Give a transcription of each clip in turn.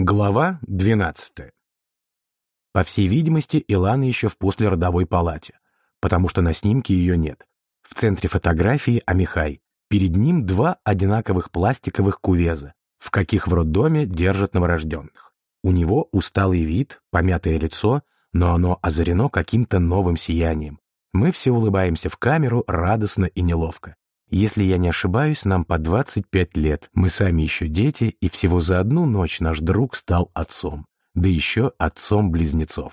Глава 12. По всей видимости, Илана еще в послеродовой палате, потому что на снимке ее нет. В центре фотографии Амихай. Перед ним два одинаковых пластиковых кувеза, в каких в роддоме держат новорожденных. У него усталый вид, помятое лицо, но оно озарено каким-то новым сиянием. Мы все улыбаемся в камеру радостно и неловко. Если я не ошибаюсь, нам по 25 лет, мы сами еще дети, и всего за одну ночь наш друг стал отцом, да еще отцом близнецов.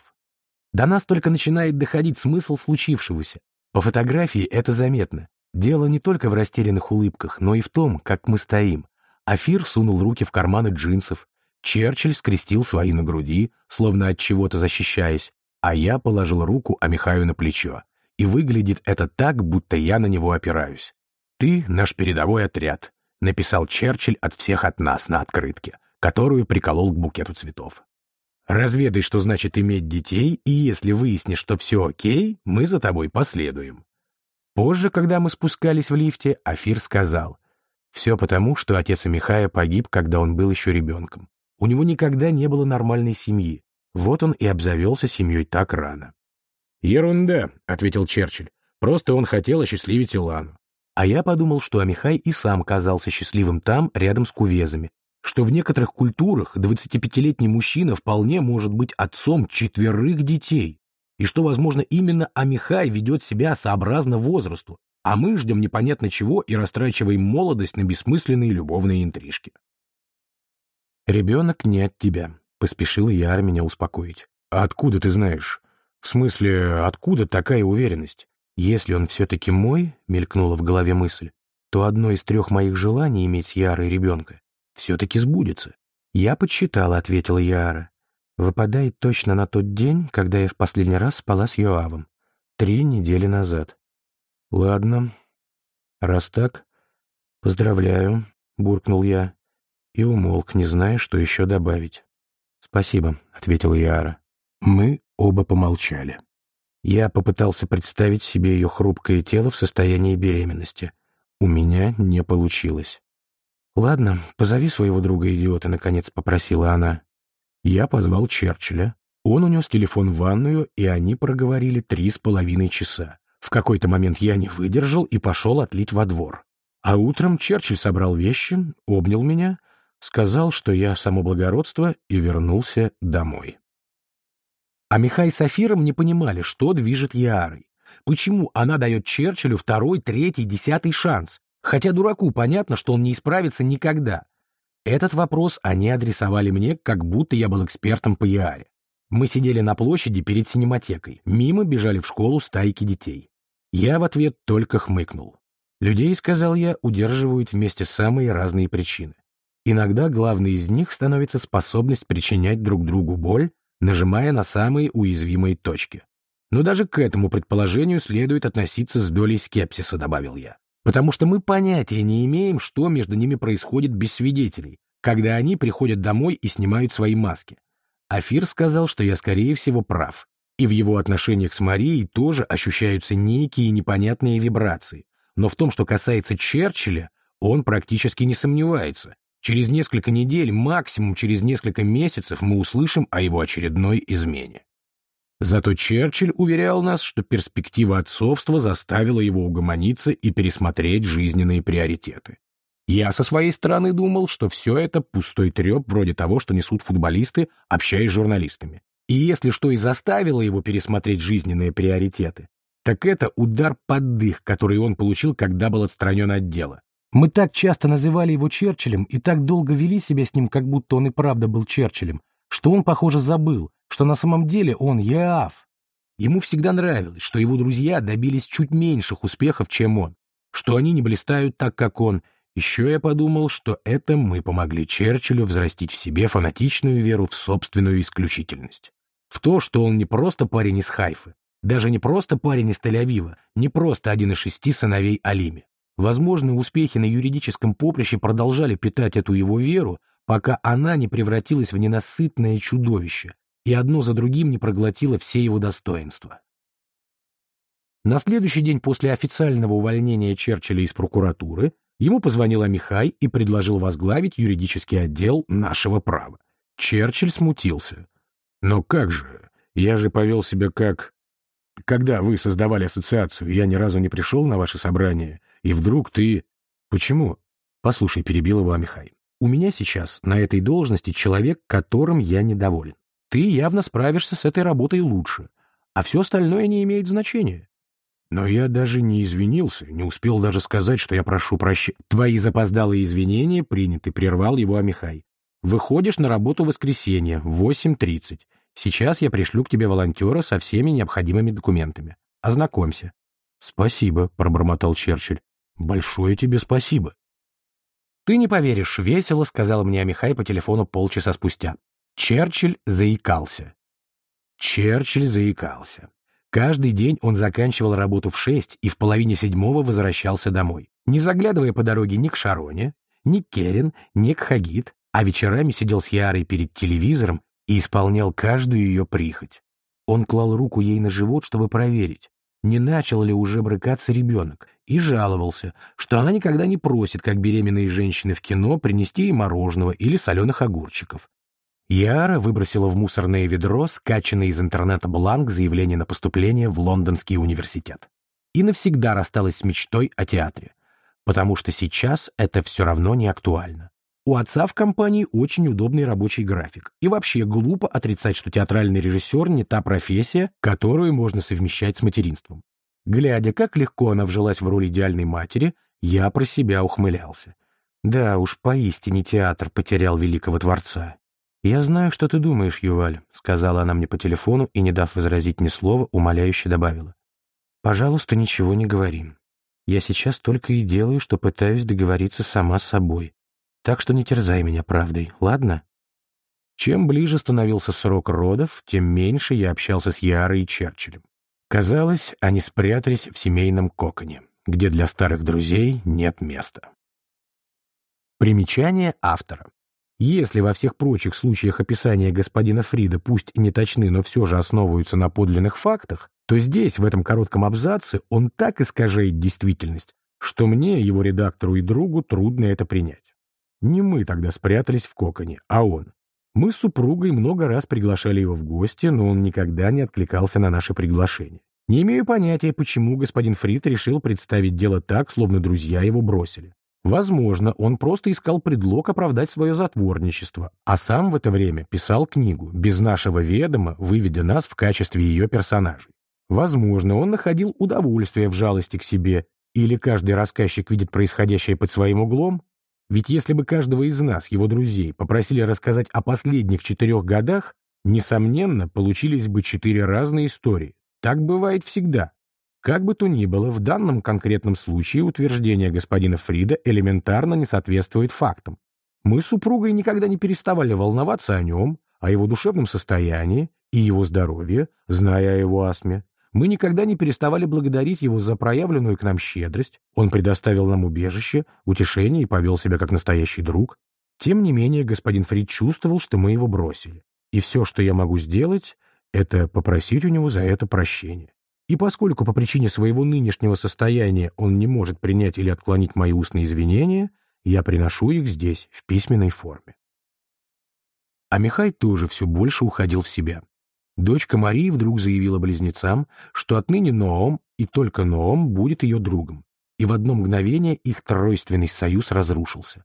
До нас только начинает доходить смысл случившегося. По фотографии это заметно. Дело не только в растерянных улыбках, но и в том, как мы стоим. Афир сунул руки в карманы джинсов, Черчилль скрестил свои на груди, словно от чего-то защищаясь, а я положил руку Амихаю на плечо. И выглядит это так, будто я на него опираюсь. «Ты — наш передовой отряд», — написал Черчилль от всех от нас на открытке, которую приколол к букету цветов. «Разведай, что значит иметь детей, и если выяснишь, что все окей, мы за тобой последуем». Позже, когда мы спускались в лифте, Афир сказал, «Все потому, что отец Михая погиб, когда он был еще ребенком. У него никогда не было нормальной семьи. Вот он и обзавелся семьей так рано». «Ерунда», — ответил Черчилль. «Просто он хотел осчастливить Илану. А я подумал, что Амихай и сам казался счастливым там, рядом с кувезами, что в некоторых культурах 25-летний мужчина вполне может быть отцом четверых детей, и что, возможно, именно Амихай ведет себя сообразно возрасту, а мы ждем непонятно чего и растрачиваем молодость на бессмысленные любовные интрижки. «Ребенок не от тебя», — поспешила Яра меня успокоить. «А откуда ты знаешь? В смысле, откуда такая уверенность? Если он все-таки мой, мелькнула в голове мысль, то одно из трех моих желаний иметь Яры ребенка все-таки сбудется. Я подсчитала, ответила Яра. Выпадает точно на тот день, когда я в последний раз спала с Йоавом. Три недели назад. Ладно. Раз так, поздравляю, буркнул я и умолк, не зная, что еще добавить. «Спасибо», — ответила Яра. Мы оба помолчали. Я попытался представить себе ее хрупкое тело в состоянии беременности. У меня не получилось. «Ладно, позови своего друга-идиота», — наконец попросила она. Я позвал Черчилля. Он унес телефон в ванную, и они проговорили три с половиной часа. В какой-то момент я не выдержал и пошел отлить во двор. А утром Черчилль собрал вещи, обнял меня, сказал, что я само благородство, и вернулся домой. А Михай с Афиром не понимали, что движет Ярой. Почему она дает Черчиллю второй, третий, десятый шанс, хотя дураку понятно, что он не исправится никогда. Этот вопрос они адресовали мне, как будто я был экспертом по Яре. Мы сидели на площади перед синематекой, мимо бежали в школу стайки детей. Я в ответ только хмыкнул. Людей, сказал я, удерживают вместе самые разные причины. Иногда главной из них становится способность причинять друг другу боль, нажимая на самые уязвимые точки. Но даже к этому предположению следует относиться с долей скепсиса, добавил я. Потому что мы понятия не имеем, что между ними происходит без свидетелей, когда они приходят домой и снимают свои маски. Афир сказал, что я, скорее всего, прав. И в его отношениях с Марией тоже ощущаются некие непонятные вибрации. Но в том, что касается Черчилля, он практически не сомневается. Через несколько недель, максимум через несколько месяцев мы услышим о его очередной измене. Зато Черчилль уверял нас, что перспектива отцовства заставила его угомониться и пересмотреть жизненные приоритеты. Я со своей стороны думал, что все это пустой треп вроде того, что несут футболисты, общаясь с журналистами. И если что и заставило его пересмотреть жизненные приоритеты, так это удар под дых, который он получил, когда был отстранен от дела. Мы так часто называли его Черчиллем и так долго вели себя с ним, как будто он и правда был Черчиллем, что он, похоже, забыл, что на самом деле он Яав. Ему всегда нравилось, что его друзья добились чуть меньших успехов, чем он, что они не блистают так, как он. Еще я подумал, что это мы помогли Черчиллю взрастить в себе фанатичную веру в собственную исключительность. В то, что он не просто парень из Хайфы, даже не просто парень из Тель-Авива, не просто один из шести сыновей Алими. Возможно, успехи на юридическом поприще продолжали питать эту его веру, пока она не превратилась в ненасытное чудовище и одно за другим не проглотило все его достоинства. На следующий день после официального увольнения Черчилля из прокуратуры ему позвонил Михай и предложил возглавить юридический отдел нашего права. Черчилль смутился. «Но как же? Я же повел себя как...» «Когда вы создавали ассоциацию, я ни разу не пришел на ваше собрание, и вдруг ты...» «Почему?» «Послушай», — перебил его Амихай. «У меня сейчас на этой должности человек, которым я недоволен. Ты явно справишься с этой работой лучше, а все остальное не имеет значения. Но я даже не извинился, не успел даже сказать, что я прошу прощения. Твои запоздалые извинения приняты, прервал его Амихай. Выходишь на работу в воскресенье в 8.30. Сейчас я пришлю к тебе волонтера со всеми необходимыми документами. Ознакомься. Спасибо, пробормотал Черчилль. Большое тебе спасибо. Ты не поверишь, весело, сказал мне Амихай по телефону полчаса спустя. Черчилль заикался. Черчилль заикался. Каждый день он заканчивал работу в шесть и в половине седьмого возвращался домой, не заглядывая по дороге ни к Шароне, ни к Керен, ни к Хагит, а вечерами сидел с Ярой перед телевизором и исполнял каждую ее прихоть. Он клал руку ей на живот, чтобы проверить, не начал ли уже брыкаться ребенок, и жаловался, что она никогда не просит, как беременные женщины в кино, принести ей мороженого или соленых огурчиков. Яра выбросила в мусорное ведро скачанный из интернета бланк заявления на поступление в Лондонский университет. И навсегда рассталась с мечтой о театре, потому что сейчас это все равно не актуально. У отца в компании очень удобный рабочий график. И вообще глупо отрицать, что театральный режиссер не та профессия, которую можно совмещать с материнством. Глядя, как легко она вжилась в роль идеальной матери, я про себя ухмылялся. Да уж, поистине театр потерял великого творца. «Я знаю, что ты думаешь, Юваль», — сказала она мне по телефону и, не дав возразить ни слова, умоляюще добавила. «Пожалуйста, ничего не говори. Я сейчас только и делаю, что пытаюсь договориться сама с собой. Так что не терзай меня правдой, ладно?» Чем ближе становился срок родов, тем меньше я общался с Ярой и Черчиллем. Казалось, они спрятались в семейном коконе, где для старых друзей нет места. Примечание автора. Если во всех прочих случаях описания господина Фрида пусть и не точны, но все же основываются на подлинных фактах, то здесь, в этом коротком абзаце, он так искажает действительность, что мне, его редактору и другу, трудно это принять. Не мы тогда спрятались в коконе, а он. Мы с супругой много раз приглашали его в гости, но он никогда не откликался на наше приглашение. Не имею понятия, почему господин Фрид решил представить дело так, словно друзья его бросили. Возможно, он просто искал предлог оправдать свое затворничество, а сам в это время писал книгу, без нашего ведома, выведя нас в качестве ее персонажей. Возможно, он находил удовольствие в жалости к себе, или каждый рассказчик видит происходящее под своим углом. Ведь если бы каждого из нас, его друзей, попросили рассказать о последних четырех годах, несомненно, получились бы четыре разные истории. Так бывает всегда. Как бы то ни было, в данном конкретном случае утверждение господина Фрида элементарно не соответствует фактам. Мы с супругой никогда не переставали волноваться о нем, о его душевном состоянии и его здоровье, зная о его астме. Мы никогда не переставали благодарить его за проявленную к нам щедрость, он предоставил нам убежище, утешение и повел себя как настоящий друг. Тем не менее, господин Фрид чувствовал, что мы его бросили. И все, что я могу сделать, это попросить у него за это прощения. И поскольку по причине своего нынешнего состояния он не может принять или отклонить мои устные извинения, я приношу их здесь, в письменной форме. А Михай тоже все больше уходил в себя. Дочка Марии вдруг заявила близнецам, что отныне Ноом и только Ноом будет ее другом, и в одно мгновение их тройственный союз разрушился.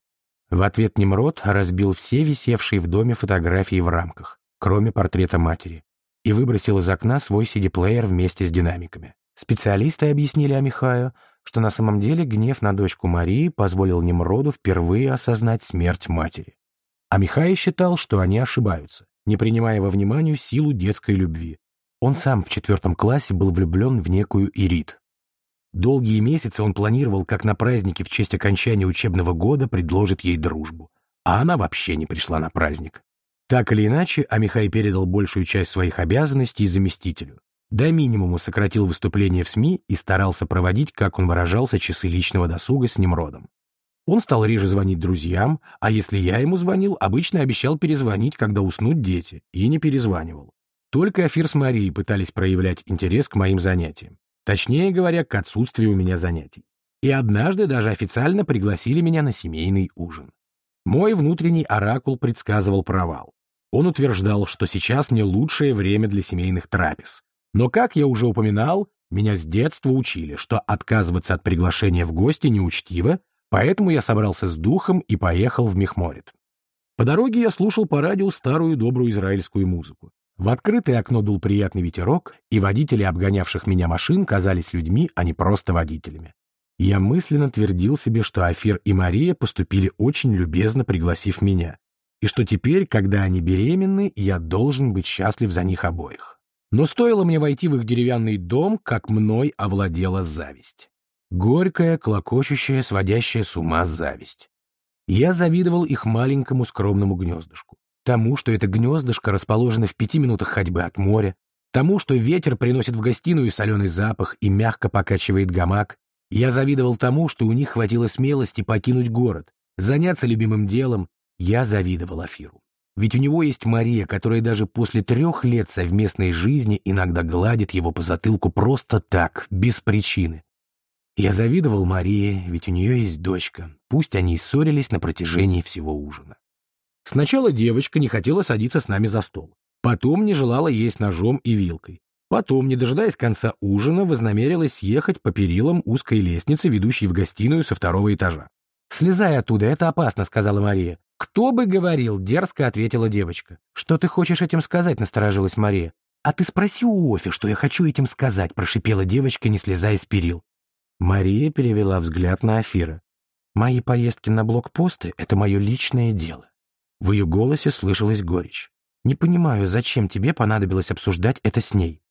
В ответ Немрод разбил все висевшие в доме фотографии в рамках, кроме портрета матери, и выбросил из окна свой CD-плеер вместе с динамиками. Специалисты объяснили Амихаю, что на самом деле гнев на дочку Марии позволил Немроду впервые осознать смерть матери. А Михай считал, что они ошибаются, не принимая во внимание силу детской любви. Он сам в четвертом классе был влюблен в некую Ирит. Долгие месяцы он планировал, как на празднике в честь окончания учебного года предложит ей дружбу. А она вообще не пришла на праздник. Так или иначе, Амихай передал большую часть своих обязанностей заместителю. До минимума сократил выступления в СМИ и старался проводить, как он выражался, часы личного досуга с Немродом. Он стал реже звонить друзьям, а если я ему звонил, обычно обещал перезвонить, когда уснут дети, и не перезванивал. Только Афир с Марией пытались проявлять интерес к моим занятиям. Точнее говоря, к отсутствию у меня занятий. И однажды даже официально пригласили меня на семейный ужин. Мой внутренний оракул предсказывал провал. Он утверждал, что сейчас не лучшее время для семейных трапез. Но, как я уже упоминал, меня с детства учили, что отказываться от приглашения в гости неучтиво, поэтому я собрался с духом и поехал в Мехморит. По дороге я слушал по радио старую добрую израильскую музыку. В открытое окно дул приятный ветерок, и водители обгонявших меня машин казались людьми, а не просто водителями. Я мысленно твердил себе, что Афир и Мария поступили очень любезно, пригласив меня, и что теперь, когда они беременны, я должен быть счастлив за них обоих. Но стоило мне войти в их деревянный дом, как мной овладела зависть. Горькая, клокочущая, сводящая с ума зависть. Я завидовал их маленькому скромному гнездышку. Тому, что это гнездышко расположено в пяти минутах ходьбы от моря, тому, что ветер приносит в гостиную соленый запах и мягко покачивает гамак. Я завидовал тому, что у них хватило смелости покинуть город, заняться любимым делом. Я завидовал Афиру. Ведь у него есть Мария, которая даже после трех лет совместной жизни иногда гладит его по затылку просто так, без причины. Я завидовал Марии, ведь у нее есть дочка, пусть они и ссорились на протяжении всего ужина. Сначала девочка не хотела садиться с нами за стол. Потом не желала есть ножом и вилкой. Потом, не дожидаясь конца ужина, вознамерилась съехать по перилам узкой лестницы, ведущей в гостиную со второго этажа. «Слезай оттуда, это опасно», — сказала Мария. «Кто бы говорил?» — дерзко ответила девочка. «Что ты хочешь этим сказать?» — насторожилась Мария. «А ты спроси у Офи, что я хочу этим сказать», — прошипела девочка, не слезая с перил. Мария перевела взгляд на Афира. «Мои поездки на блокпосты — это мое личное дело. В ее голосе слышалась горечь. «Не понимаю, зачем тебе понадобилось обсуждать это с ней?»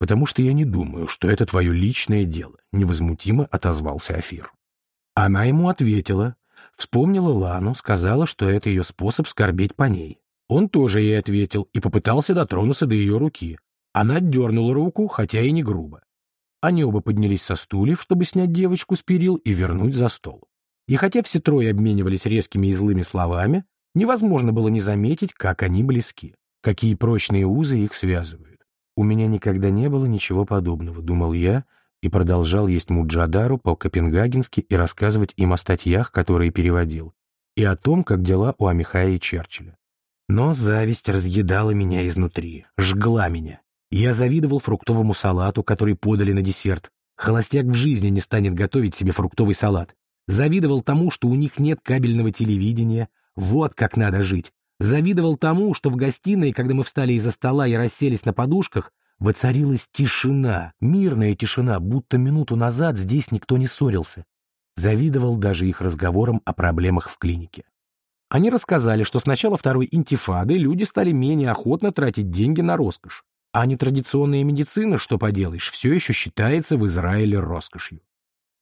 «Потому что я не думаю, что это твое личное дело», — невозмутимо отозвался Афир. Она ему ответила, вспомнила Лану, сказала, что это ее способ скорбеть по ней. Он тоже ей ответил и попытался дотронуться до ее руки. Она дернула руку, хотя и не грубо. Они оба поднялись со стульев, чтобы снять девочку с перил и вернуть за стол. И хотя все трое обменивались резкими и злыми словами, Невозможно было не заметить, как они близки, какие прочные узы их связывают. У меня никогда не было ничего подобного, думал я, и продолжал есть муджадару по-копенгагенски и рассказывать им о статьях, которые переводил, и о том, как дела у Амихая и Черчилля. Но зависть разъедала меня изнутри, жгла меня. Я завидовал фруктовому салату, который подали на десерт. Холостяк в жизни не станет готовить себе фруктовый салат. Завидовал тому, что у них нет кабельного телевидения, вот как надо жить. Завидовал тому, что в гостиной, когда мы встали из-за стола и расселись на подушках, воцарилась тишина, мирная тишина, будто минуту назад здесь никто не ссорился. Завидовал даже их разговорам о проблемах в клинике. Они рассказали, что с начала второй интифады люди стали менее охотно тратить деньги на роскошь. А нетрадиционная медицина, что поделаешь, все еще считается в Израиле роскошью.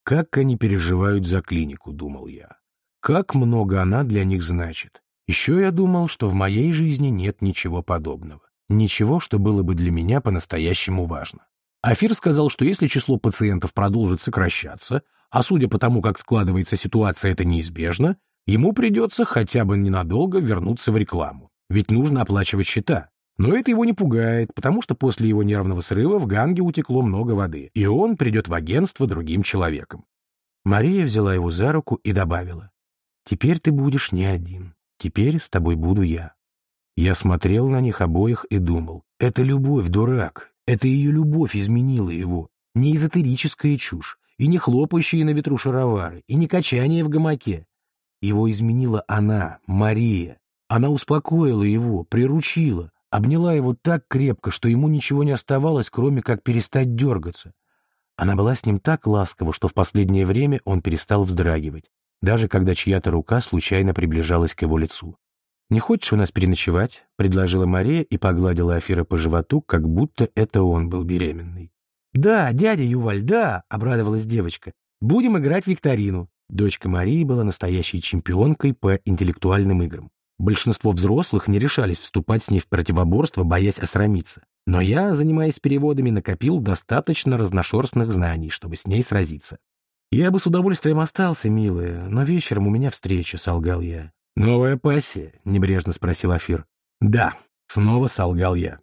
Как они переживают за клинику, думал я. Как много она для них значит. Еще я думал, что в моей жизни нет ничего подобного. Ничего, что было бы для меня по-настоящему важно. Афир сказал, что если число пациентов продолжит сокращаться, а судя по тому, как складывается ситуация, это неизбежно, ему придется хотя бы ненадолго вернуться в рекламу. Ведь нужно оплачивать счета. Но это его не пугает, потому что после его нервного срыва в Ганге утекло много воды, и он придет в агентство другим человеком. Мария взяла его за руку и добавила. Теперь ты будешь не один. Теперь с тобой буду я. Я смотрел на них обоих и думал, это любовь, дурак. Это ее любовь изменила его. Не эзотерическая чушь, и не хлопающие на ветру шаровары, и не качание в гамаке. Его изменила она, Мария. Она успокоила его, приручила, обняла его так крепко, что ему ничего не оставалось, кроме как перестать дергаться. Она была с ним так ласкова, что в последнее время он перестал вздрагивать даже когда чья-то рука случайно приближалась к его лицу. «Не хочешь у нас переночевать?» — предложила Мария и погладила Афира по животу, как будто это он был беременный. «Да, дядя Юваль, да!» — обрадовалась девочка. «Будем играть в викторину». Дочка Марии была настоящей чемпионкой по интеллектуальным играм. Большинство взрослых не решались вступать с ней в противоборство, боясь осрамиться. Но я, занимаясь переводами, накопил достаточно разношерстных знаний, чтобы с ней сразиться. «Я бы с удовольствием остался, милая, но вечером у меня встреча», — солгал я. «Новая пассия?» — небрежно спросил Афир. «Да», — снова солгал я.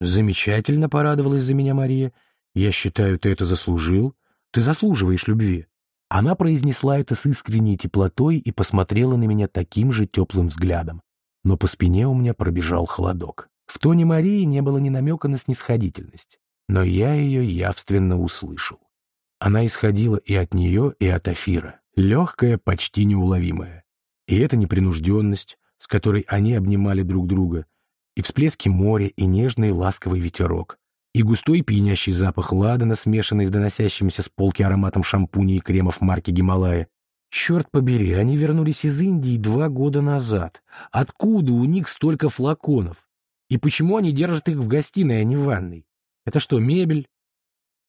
«Замечательно», — порадовалась за меня Мария. «Я считаю, ты это заслужил. Ты заслуживаешь любви». Она произнесла это с искренней теплотой и посмотрела на меня таким же теплым взглядом. но по спине у меня пробежал холодок. В тоне Марии не было ни намека на снисходительность, но я ее явственно услышал. Она исходила и от нее, и от Афира, легкая, почти неуловимая. И эта непринужденность, с которой они обнимали друг друга, и всплески моря, и нежный ласковый ветерок, и густой пьянящий запах ладана, смешанный с доносящимся с полки ароматом шампуней и кремов марки Гималая. Черт побери, они вернулись из Индии два года назад. Откуда у них столько флаконов? И почему они держат их в гостиной, а не в ванной? Это что, мебель?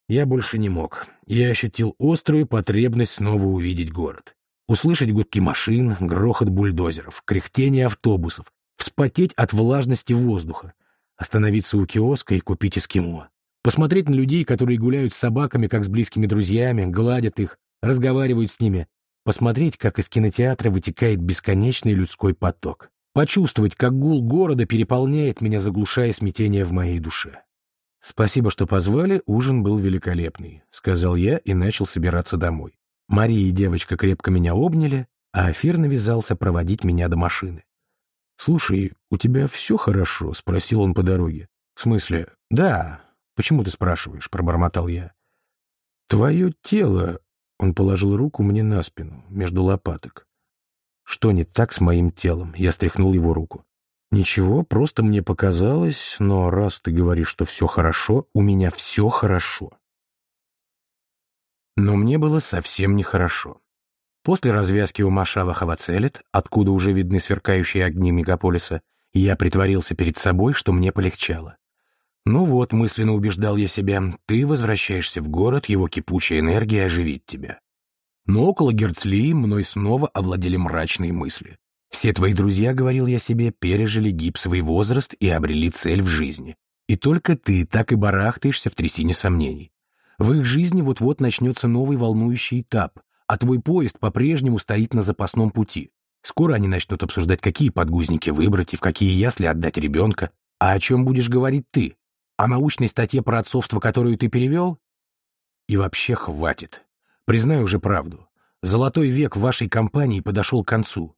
Я больше не мог. Я ощутил острую потребность снова увидеть город. Услышать гудки машин, грохот бульдозеров, кряхтение автобусов, вспотеть от влажности воздуха, остановиться у киоска и купить эскимо. Посмотреть на людей, которые гуляют с собаками, как с близкими друзьями, гладят их, разговаривают с ними. Посмотреть, как из кинотеатра вытекает бесконечный людской поток. Почувствовать, как гул города переполняет меня, заглушая смятение в моей душе. «Спасибо, что позвали, ужин был великолепный», — сказал я и начал собираться домой. Мария и девочка крепко меня обняли, а Афир навязался проводить меня до машины. «Слушай, у тебя все хорошо?» — спросил он по дороге. «В смысле?» «Да. Почему ты спрашиваешь?» — пробормотал я. «Твое тело...» — он положил руку мне на спину, между лопаток. «Что не так с моим телом?» — я стряхнул его руку. «Ничего, просто мне показалось, но раз ты говоришь, что все хорошо, у меня все хорошо». Но мне было совсем нехорошо. После развязки у Машава Хавацелет, откуда уже видны сверкающие огни мегаполиса, я притворился перед собой, что мне полегчало. Ну вот, мысленно убеждал я себя, ты возвращаешься в город, его кипучая энергия оживит тебя. Но около Герцли мной снова овладели мрачные мысли. Все твои друзья, говорил я себе, пережили гипсовый возраст и обрели цель в жизни. И только ты так и барахтаешься в трясине сомнений. В их жизни вот-вот начнется новый волнующий этап, а твой поезд по-прежнему стоит на запасном пути. Скоро они начнут обсуждать, какие подгузники выбрать и в какие ясли отдать ребенка. А о чем будешь говорить ты? О научной статье про отцовство, которую ты перевел? И вообще хватит. Признаю уже правду. Золотой век вашей компании подошел к концу.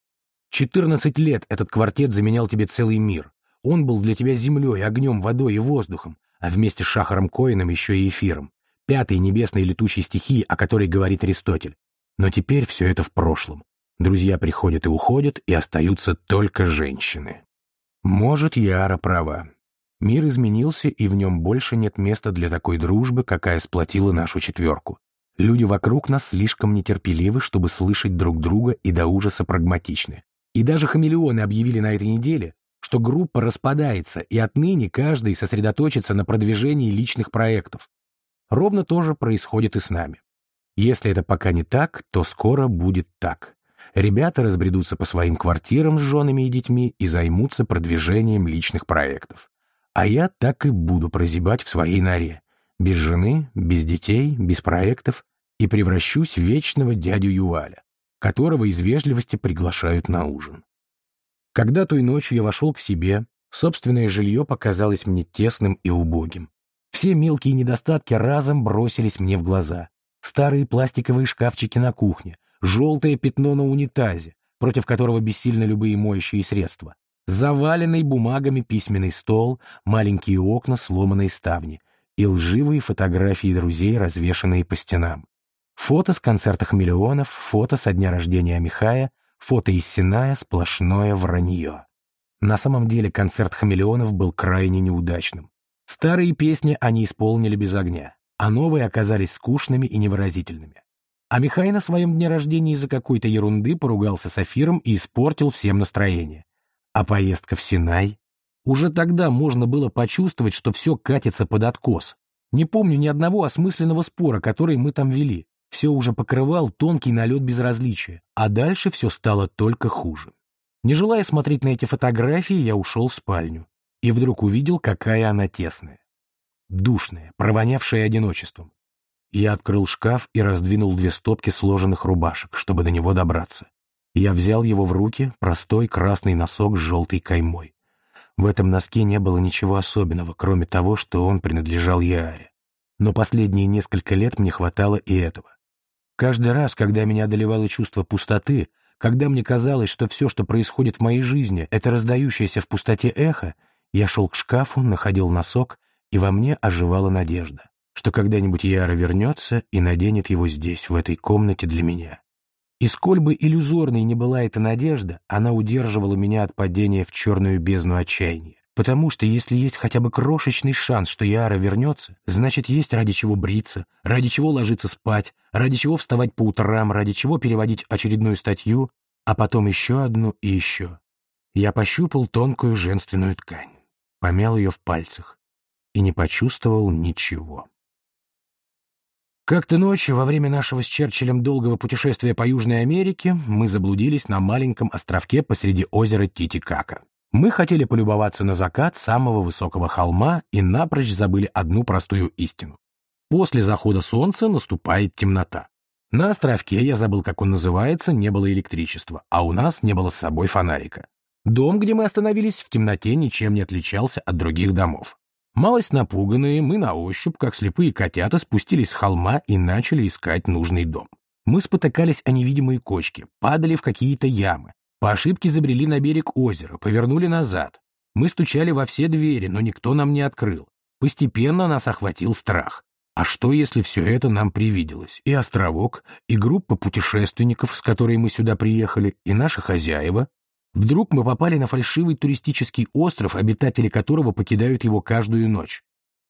14 лет этот квартет заменял тебе целый мир. Он был для тебя землей, огнем, водой и воздухом, а вместе с Шахаром Коином еще и эфиром, пятой небесной летучей стихии, о которой говорит Аристотель. Но теперь все это в прошлом. Друзья приходят и уходят, и остаются только женщины. Может, Яра права. Мир изменился, и в нем больше нет места для такой дружбы, какая сплотила нашу четверку. Люди вокруг нас слишком нетерпеливы, чтобы слышать друг друга и до ужаса прагматичны. И даже хамелеоны объявили на этой неделе, что группа распадается, и отныне каждый сосредоточится на продвижении личных проектов. Ровно то же происходит и с нами. Если это пока не так, то скоро будет так. Ребята разбредутся по своим квартирам с женами и детьми и займутся продвижением личных проектов. А я так и буду прозябать в своей норе. Без жены, без детей, без проектов и превращусь в вечного дядю Юаля, которого из вежливости приглашают на ужин. Когда той ночью я вошел к себе, собственное жилье показалось мне тесным и убогим. Все мелкие недостатки разом бросились мне в глаза. Старые пластиковые шкафчики на кухне, желтое пятно на унитазе, против которого бессильны любые моющие средства, заваленный бумагами письменный стол, маленькие окна, сломанные ставни и лживые фотографии друзей, развешанные по стенам. Фото с концертах миллионов, фото со дня рождения Михая, фото из Синая, сплошное вранье. На самом деле концерт хамелеонов был крайне неудачным. Старые песни они исполнили без огня а новые оказались скучными и невыразительными. А Михай на своем дне рождения из-за какой-то ерунды поругался с Афиром и испортил всем настроение. А поездка в Синай? Уже тогда можно было почувствовать, что все катится под откос. Не помню ни одного осмысленного спора, который мы там вели. Все уже покрывал тонкий налет безразличия, а дальше все стало только хуже. Не желая смотреть на эти фотографии, я ушел в спальню. И вдруг увидел, какая она тесная душное, провонявшее одиночеством. Я открыл шкаф и раздвинул две стопки сложенных рубашек, чтобы до него добраться. Я взял его в руки, простой красный носок с желтой каймой. В этом носке не было ничего особенного, кроме того, что он принадлежал Яаре. Но последние несколько лет мне хватало и этого. Каждый раз, когда меня одолевало чувство пустоты, когда мне казалось, что все, что происходит в моей жизни, это раздающееся в пустоте эхо, я шел к шкафу, находил носок, и во мне оживала надежда, что когда-нибудь Яра вернется и наденет его здесь, в этой комнате для меня. И сколь бы иллюзорной не была эта надежда, она удерживала меня от падения в черную бездну отчаяния. Потому что если есть хотя бы крошечный шанс, что Яра вернется, значит, есть ради чего бриться, ради чего ложиться спать, ради чего вставать по утрам, ради чего переводить очередную статью, а потом еще одну и еще. Я пощупал тонкую женственную ткань, помял ее в пальцах и не почувствовал ничего. Как-то ночью, во время нашего с Черчиллем долгого путешествия по Южной Америке, мы заблудились на маленьком островке посреди озера Титикака. Мы хотели полюбоваться на закат самого высокого холма и напрочь забыли одну простую истину. После захода солнца наступает темнота. На островке, я забыл, как он называется, не было электричества, а у нас не было с собой фонарика. Дом, где мы остановились, в темноте ничем не отличался от других домов. Малость напуганные, мы на ощупь, как слепые котята, спустились с холма и начали искать нужный дом. Мы спотыкались о невидимые кочки, падали в какие-то ямы. По ошибке забрели на берег озера, повернули назад. Мы стучали во все двери, но никто нам не открыл. Постепенно нас охватил страх. А что, если все это нам привиделось? И островок, и группа путешественников, с которой мы сюда приехали, и наши хозяева, Вдруг мы попали на фальшивый туристический остров, обитатели которого покидают его каждую ночь.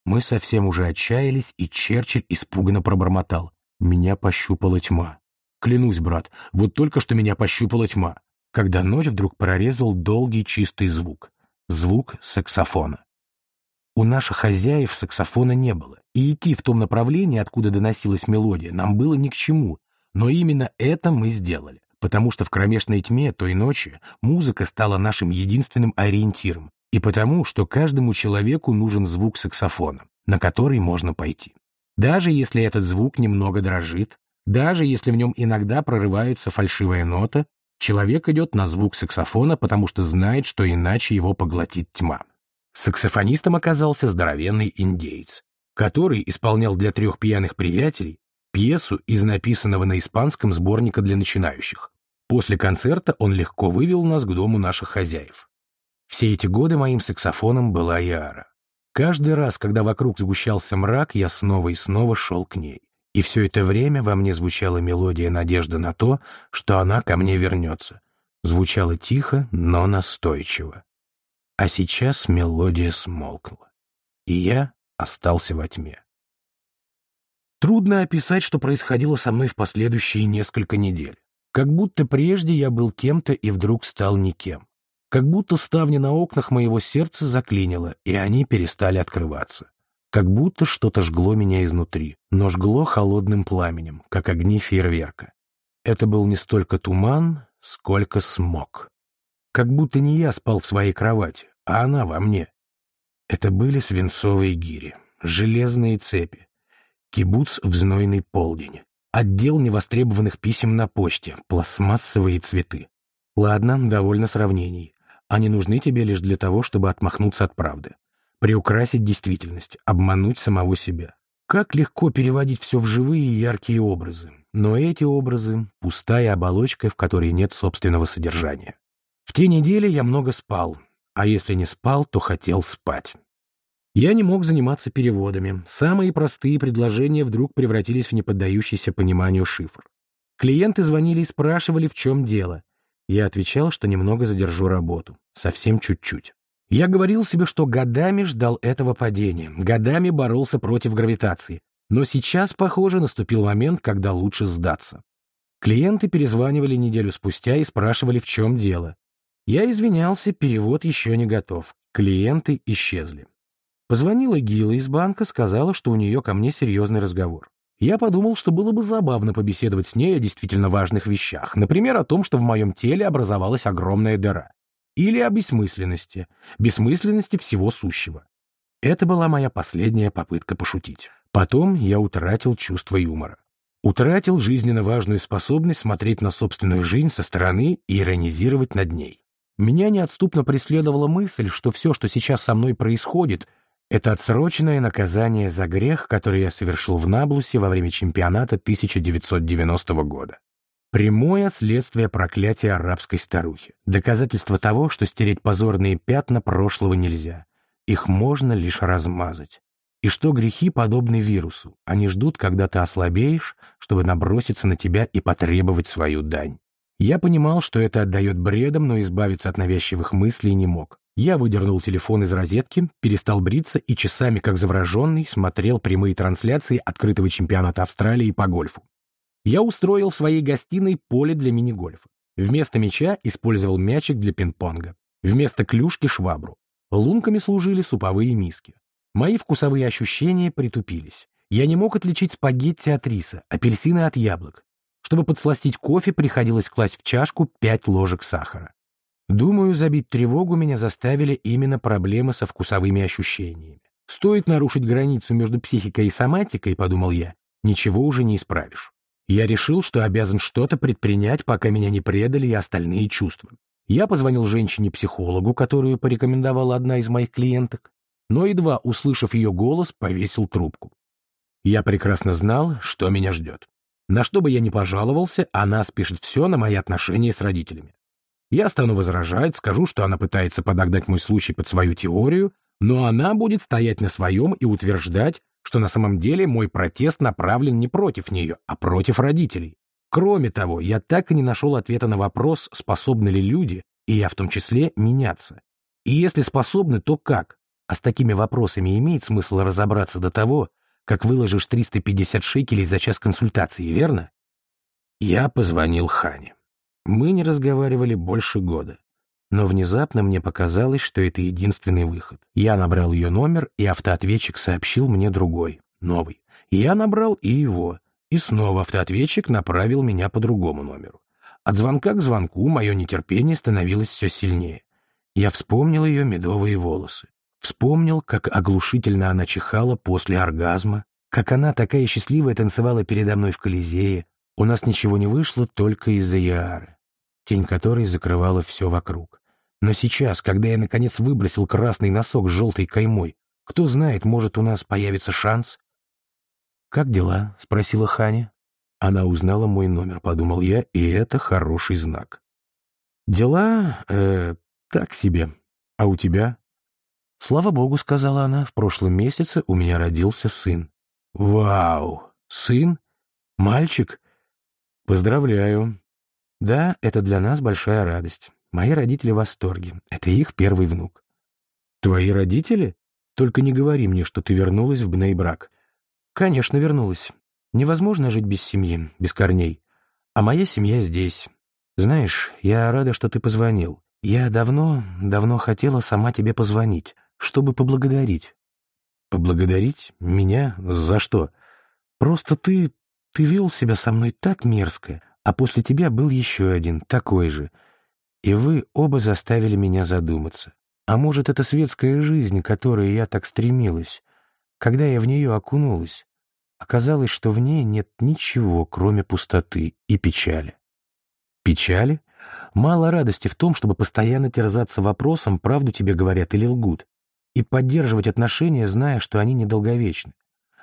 Мы совсем уже отчаялись, и Черчилль испуганно пробормотал. Меня пощупала тьма. Клянусь, брат, вот только что меня пощупала тьма, когда ночь вдруг прорезал долгий чистый звук. Звук саксофона. У наших хозяев саксофона не было, и идти в том направлении, откуда доносилась мелодия, нам было ни к чему, но именно это мы сделали потому что в кромешной тьме той ночи музыка стала нашим единственным ориентиром, и потому, что каждому человеку нужен звук саксофона, на который можно пойти. Даже если этот звук немного дрожит, даже если в нем иногда прорывается фальшивая нота, человек идет на звук саксофона, потому что знает, что иначе его поглотит тьма. Саксофонистом оказался здоровенный индейец, который исполнял для трех пьяных приятелей пьесу из написанного на испанском сборника для начинающих. После концерта он легко вывел нас к дому наших хозяев. Все эти годы моим саксофоном была Яра. Каждый раз, когда вокруг сгущался мрак, я снова и снова шел к ней. И все это время во мне звучала мелодия надежды на то, что она ко мне вернется. Звучала тихо, но настойчиво. А сейчас мелодия смолкла, и я остался во тьме. Трудно описать, что происходило со мной в последующие несколько недель. Как будто прежде я был кем-то и вдруг стал никем. Как будто ставни на окнах моего сердца заклинило, и они перестали открываться. Как будто что-то жгло меня изнутри, но жгло холодным пламенем, как огни фейерверка. Это был не столько туман, сколько смог. Как будто не я спал в своей кровати, а она во мне. Это были свинцовые гири, железные цепи, Кибуц в знойный полдень. Отдел невостребованных писем на почте, пластмассовые цветы. Ладно, довольно сравнений. Они нужны тебе лишь для того, чтобы отмахнуться от правды. Приукрасить действительность, обмануть самого себя. Как легко переводить все в живые и яркие образы. Но эти образы — пустая оболочка, в которой нет собственного содержания. В те недели я много спал, а если не спал, то хотел спать. Я не мог заниматься переводами. Самые простые предложения вдруг превратились в неподдающийся пониманию шифр. Клиенты звонили и спрашивали, в чем дело. Я отвечал, что немного задержу работу. Совсем чуть-чуть. Я говорил себе, что годами ждал этого падения, годами боролся против гравитации. Но сейчас, похоже, наступил момент, когда лучше сдаться. Клиенты перезванивали неделю спустя и спрашивали, в чем дело. Я извинялся, перевод еще не готов. Клиенты исчезли. Позвонила Гила из банка, сказала, что у нее ко мне серьезный разговор. Я подумал, что было бы забавно побеседовать с ней о действительно важных вещах, например, о том, что в моем теле образовалась огромная дыра. Или о бессмысленности, бессмысленности всего сущего. Это была моя последняя попытка пошутить. Потом я утратил чувство юмора. Утратил жизненно важную способность смотреть на собственную жизнь со стороны и иронизировать над ней. Меня неотступно преследовала мысль, что все, что сейчас со мной происходит, это отсроченное наказание за грех, который я совершил в Наблусе во время чемпионата 1990 года. Прямое следствие проклятия арабской старухи. Доказательство того, что стереть позорные пятна прошлого нельзя. Их можно лишь размазать. И что грехи подобны вирусу. Они ждут, когда ты ослабеешь, чтобы наброситься на тебя и потребовать свою дань. Я понимал, что это отдает бредом, но избавиться от навязчивых мыслей не мог. Я выдернул телефон из розетки, перестал бриться и часами, как завраженный, смотрел прямые трансляции открытого чемпионата Австралии по гольфу. Я устроил в своей гостиной поле для мини-гольфа. Вместо мяча использовал мячик для пинг-понга. Вместо клюшки — швабру. Лунками служили суповые миски. Мои вкусовые ощущения притупились. Я не мог отличить спагетти от риса, апельсины от яблок. Чтобы подсластить кофе, приходилось класть в чашку пять ложек сахара. Думаю, забить тревогу меня заставили именно проблемы со вкусовыми ощущениями. Стоит нарушить границу между психикой и соматикой, подумал я, ничего уже не исправишь. Я решил, что обязан что-то предпринять, пока меня не предали и остальные чувства. Я позвонил женщине-психологу, которую порекомендовала одна из моих клиенток но, едва услышав ее голос, повесил трубку. Я прекрасно знал, что меня ждет. На что бы я ни пожаловался, она спишет все на мои отношения с родителями. Я стану возражать, скажу, что она пытается подогнать мой случай под свою теорию, но она будет стоять на своем и утверждать, что на самом деле мой протест направлен не против нее, а против родителей. Кроме того, я так и не нашел ответа на вопрос, способны ли люди, и я в том числе, меняться. И если способны, то как? А с такими вопросами имеет смысл разобраться до того, как выложишь 350 шекелей за час консультации, верно? Я позвонил Хане. Мы не разговаривали больше года. Но внезапно мне показалось, что это единственный выход. Я набрал ее номер, и автоответчик сообщил мне другой, новый. Я набрал и его, и снова автоответчик направил меня по другому номеру. От звонка к звонку мое нетерпение становилось все сильнее. Я вспомнил ее медовые волосы. Вспомнил, как оглушительно она чихала после оргазма, как она, такая счастливая, танцевала передо мной в Колизее. У нас ничего не вышло только из-за Яары, тень которой закрывала все вокруг. Но сейчас, когда я, наконец, выбросил красный носок с желтой каймой, кто знает, может, у нас появится шанс? «Как дела?» — спросила Ханя. Она узнала мой номер, подумал я, и это хороший знак. «Дела... э... так себе. А у тебя?» «Слава богу», — сказала она, — «в прошлом месяце у меня родился сын». «Вау! Сын? Мальчик? Поздравляю!» «Да, это для нас большая радость. Мои родители в восторге. Это их первый внук». «Твои родители? Только не говори мне, что ты вернулась в Бнейбрак». «Конечно, вернулась. Невозможно жить без семьи, без корней. А моя семья здесь. Знаешь, я рада, что ты позвонил. Я давно, давно хотела сама тебе позвонить чтобы поблагодарить. Поблагодарить? Меня? За что? Просто ты... ты вел себя со мной так мерзко, а после тебя был еще один, такой же. И вы оба заставили меня задуматься. А может, это светская жизнь, к которой я так стремилась? Когда я в нее окунулась, оказалось, что в ней нет ничего, кроме пустоты и печали. Печали? Мало радости в том, чтобы постоянно терзаться вопросом, правду тебе говорят или лгут и поддерживать отношения, зная, что они недолговечны.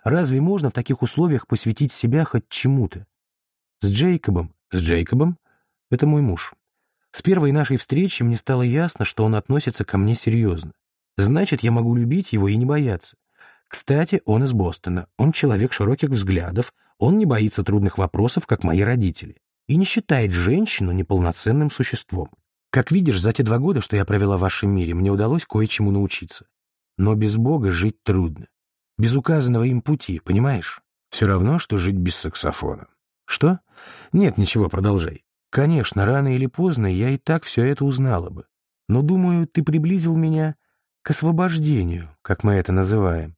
Разве можно в таких условиях посвятить себя хоть чему-то? С Джейкобом? С Джейкобом? Это мой муж. С первой нашей встречи мне стало ясно, что он относится ко мне серьезно. Значит, я могу любить его и не бояться. Кстати, он из Бостона. Он человек широких взглядов, он не боится трудных вопросов, как мои родители, и не считает женщину неполноценным существом. Как видишь, за те два года, что я провела в вашем мире, мне удалось кое-чему научиться. Но без Бога жить трудно. Без указанного им пути, понимаешь? Все равно, что жить без саксофона. Что? Нет, ничего, продолжай. Конечно, рано или поздно я и так все это узнала бы. Но, думаю, ты приблизил меня к освобождению, как мы это называем.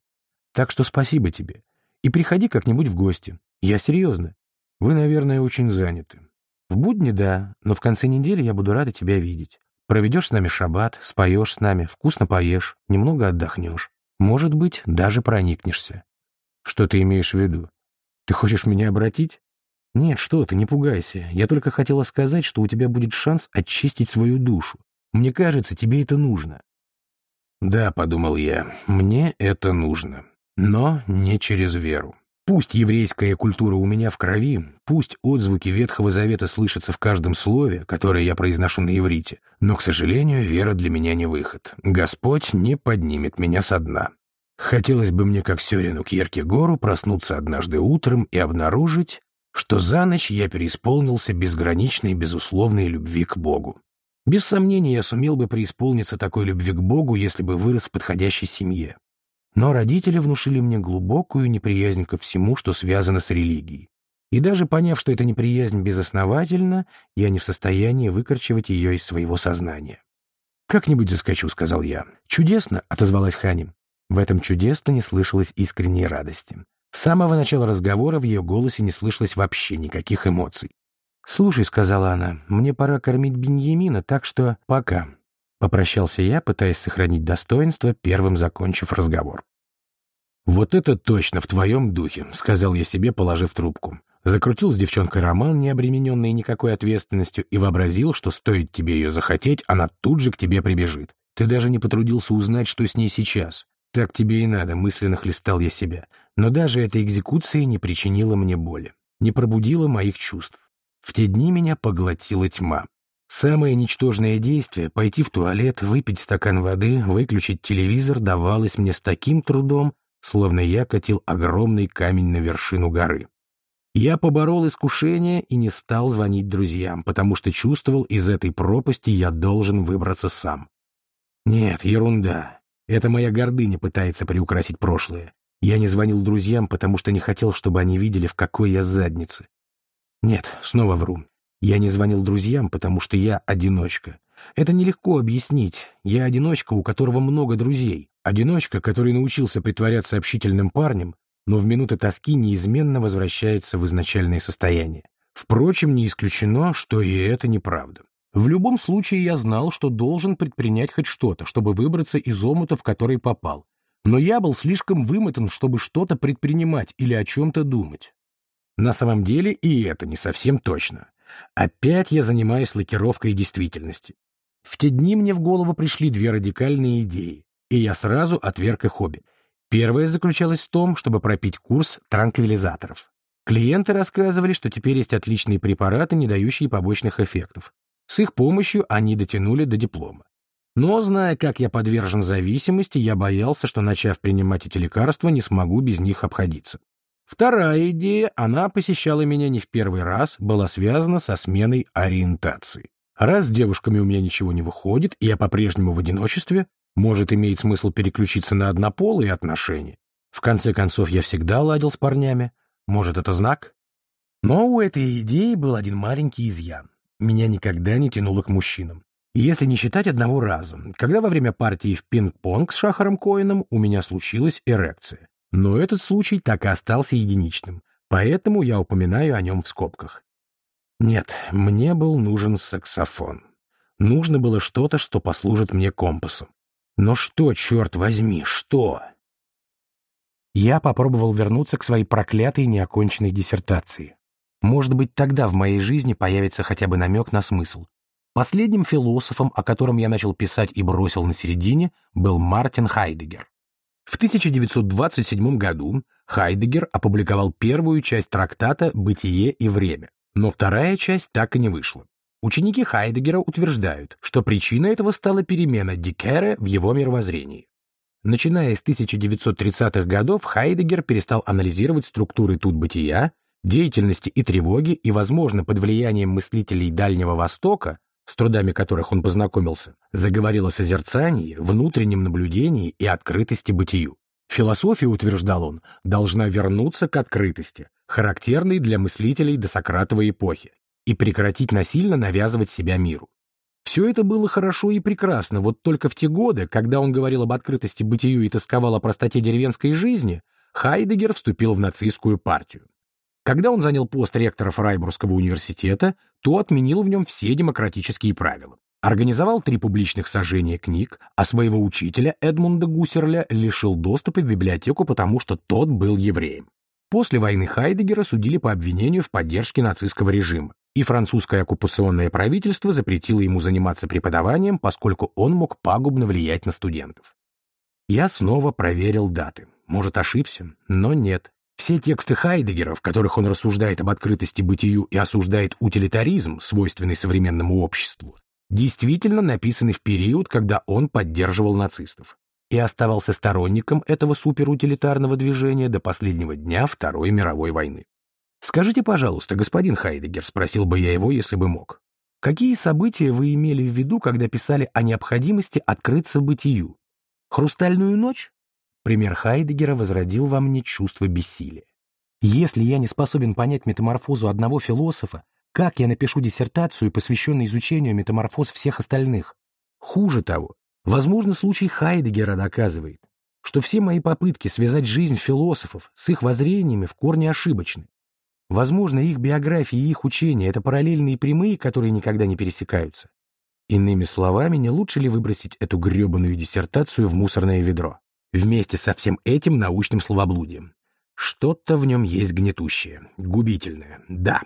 Так что спасибо тебе. И приходи как-нибудь в гости. Я серьезно. Вы, наверное, очень заняты. В будни — да, но в конце недели я буду рада тебя видеть. Проведешь с нами шаббат, споешь с нами, вкусно поешь, немного отдохнешь. Может быть, даже проникнешься. Что ты имеешь в виду? Ты хочешь меня обратить? Нет, что ты, не пугайся. Я только хотела сказать, что у тебя будет шанс очистить свою душу. Мне кажется, тебе это нужно. Да, подумал я, мне это нужно. Но не через веру. Пусть еврейская культура у меня в крови, пусть отзвуки Ветхого Завета слышатся в каждом слове, которое я произношу на иврите, но, к сожалению, вера для меня не выход. Господь не поднимет меня со дна. Хотелось бы мне, как Сёрину Кьеркегору, проснуться однажды утром и обнаружить, что за ночь я переисполнился безграничной безусловной любви к Богу. Без сомнения, я сумел бы преисполниться такой любви к Богу, если бы вырос в подходящей семье. Но родители внушили мне глубокую неприязнь ко всему, что связано с религией. И даже поняв, что эта неприязнь безосновательна, я не в состоянии выкорчевать ее из своего сознания. «Как-нибудь заскочу», — сказал я. «Чудесно», — отозвалась Хани. В этом чудесно не слышалось искренней радости. С самого начала разговора в ее голосе не слышалось вообще никаких эмоций. «Слушай», — сказала она, — «мне пора кормить Беньямина, так что пока». Попрощался я, пытаясь сохранить достоинство, первым закончив разговор. «Вот это точно в твоем духе», — сказал я себе, положив трубку. Закрутил с девчонкой роман, не обремененный никакой ответственностью, и вообразил, что стоит тебе ее захотеть, она тут же к тебе прибежит. Ты даже не потрудился узнать, что с ней сейчас. Так тебе и надо, мысленно хлестал я себя. Но даже эта экзекуция не причинила мне боли, не пробудила моих чувств. В те дни меня поглотила тьма. Самое ничтожное действие — пойти в туалет, выпить стакан воды, выключить телевизор — давалось мне с таким трудом, словно я катил огромный камень на вершину горы. Я поборол искушение и не стал звонить друзьям, потому что чувствовал, из этой пропасти я должен выбраться сам. Нет, ерунда. Это моя гордыня пытается приукрасить прошлое. Я не звонил друзьям, потому что не хотел, чтобы они видели, в какой я заднице. Нет, снова вру. Я не звонил друзьям, потому что я одиночка. Это нелегко объяснить. Я одиночка, у которого много друзей. Одиночка, который научился притворяться общительным парнем, но в минуты тоски неизменно возвращается в изначальное состояние. Впрочем, не исключено, что и это неправда. В любом случае я знал, что должен предпринять хоть что-то, чтобы выбраться из омута, в который попал. Но я был слишком вымотан, чтобы что-то предпринимать или о чем-то думать. На самом деле и это не совсем точно. Опять я занимаюсь лакировкой действительности. В те дни мне в голову пришли две радикальные идеи, и я сразу отверг их обе. Первая заключалась в том, чтобы пропить курс транквилизаторов. Клиенты рассказывали, что теперь есть отличные препараты, не дающие побочных эффектов. С их помощью они дотянули до диплома. Но, зная, как я подвержен зависимости, я боялся, что, начав принимать эти лекарства, не смогу без них обходиться. Вторая идея, она посещала меня не в первый раз, была связана со сменой ориентации. Раз с девушками у меня ничего не выходит, и я по-прежнему в одиночестве, может, имеет смысл переключиться на однополые отношения. В конце концов, я всегда ладил с парнями. Может, это знак? Но у этой идеи был один маленький изъян. Меня никогда не тянуло к мужчинам. Если не считать одного раза, когда во время партии в пинг-понг с Шахаром Коином у меня случилась эрекция. Но этот случай так и остался единичным, поэтому я упоминаю о нем в скобках. Нет, мне был нужен саксофон. Нужно было что-то, что послужит мне компасом. Но что, черт возьми, что? Я попробовал вернуться к своей проклятой неоконченной диссертации. Может быть, тогда в моей жизни появится хотя бы намек на смысл. Последним философом, о котором я начал писать и бросил на середине, был Мартин Хайдегер. В 1927 году Хайдегер опубликовал первую часть трактата «Бытие и время», но вторая часть так и не вышла. Ученики Хайдегера утверждают, что причиной этого стала перемена Диккера в его мировоззрении. Начиная с 1930-х годов Хайдегер перестал анализировать структуры тут бытия, деятельности и тревоги и, возможно, под влиянием мыслителей Дальнего Востока, с трудами которых он познакомился, заговорил о созерцании, внутреннем наблюдении и открытости бытию. Философия, утверждал он, должна вернуться к открытости, характерной для мыслителей до Сократовой эпохи, и прекратить насильно навязывать себя миру. Все это было хорошо и прекрасно, вот только в те годы, когда он говорил об открытости бытию и тосковал о простоте деревенской жизни, Хайдегер вступил в нацистскую партию. Когда он занял пост ректора Фрайбургского университета, то отменил в нем все демократические правила. Организовал три публичных сожжения книг, а своего учителя Эдмунда Гуссерля лишил доступа в библиотеку, потому что тот был евреем. После войны Хайдегера судили по обвинению в поддержке нацистского режима, и французское оккупационное правительство запретило ему заниматься преподаванием, поскольку он мог пагубно влиять на студентов. Я снова проверил даты. Может, ошибся, но нет. Все тексты Хайдегера, в которых он рассуждает об открытости бытию и осуждает утилитаризм, свойственный современному обществу, действительно написаны в период, когда он поддерживал нацистов и оставался сторонником этого суперутилитарного движения до последнего дня Второй мировой войны. «Скажите, пожалуйста, господин Хайдегер», — спросил бы я его, если бы мог, «какие события вы имели в виду, когда писали о необходимости открыться бытию? Хрустальную ночь? Пример Хайдегера возродил во мне чувство бессилия. Если я не способен понять метаморфозу одного философа, как я напишу диссертацию, посвященную изучению метаморфоз всех остальных? Хуже того, возможно, случай Хайдегера доказывает, что все мои попытки связать жизнь философов с их воззрениями в корне ошибочны. Возможно, их биографии и их учения — это параллельные прямые, которые никогда не пересекаются. Иными словами, не лучше ли выбросить эту гребаную диссертацию в мусорное ведро? Вместе со всем этим научным словоблудием. Что-то в нем есть гнетущее, губительное. Да.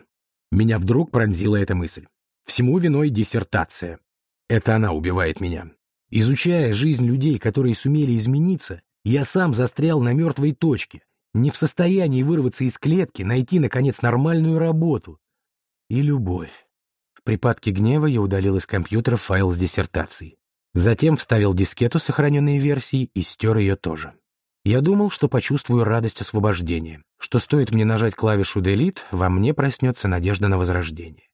Меня вдруг пронзила эта мысль. Всему виной диссертация. Это она убивает меня. Изучая жизнь людей, которые сумели измениться, я сам застрял на мертвой точке, не в состоянии вырваться из клетки, найти, наконец, нормальную работу. И любовь. В припадке гнева я удалил из компьютера файл с диссертацией. Затем вставил дискету сохраненной версии и стер ее тоже. Я думал, что почувствую радость освобождения, что стоит мне нажать клавишу Delete, во мне проснется надежда на возрождение.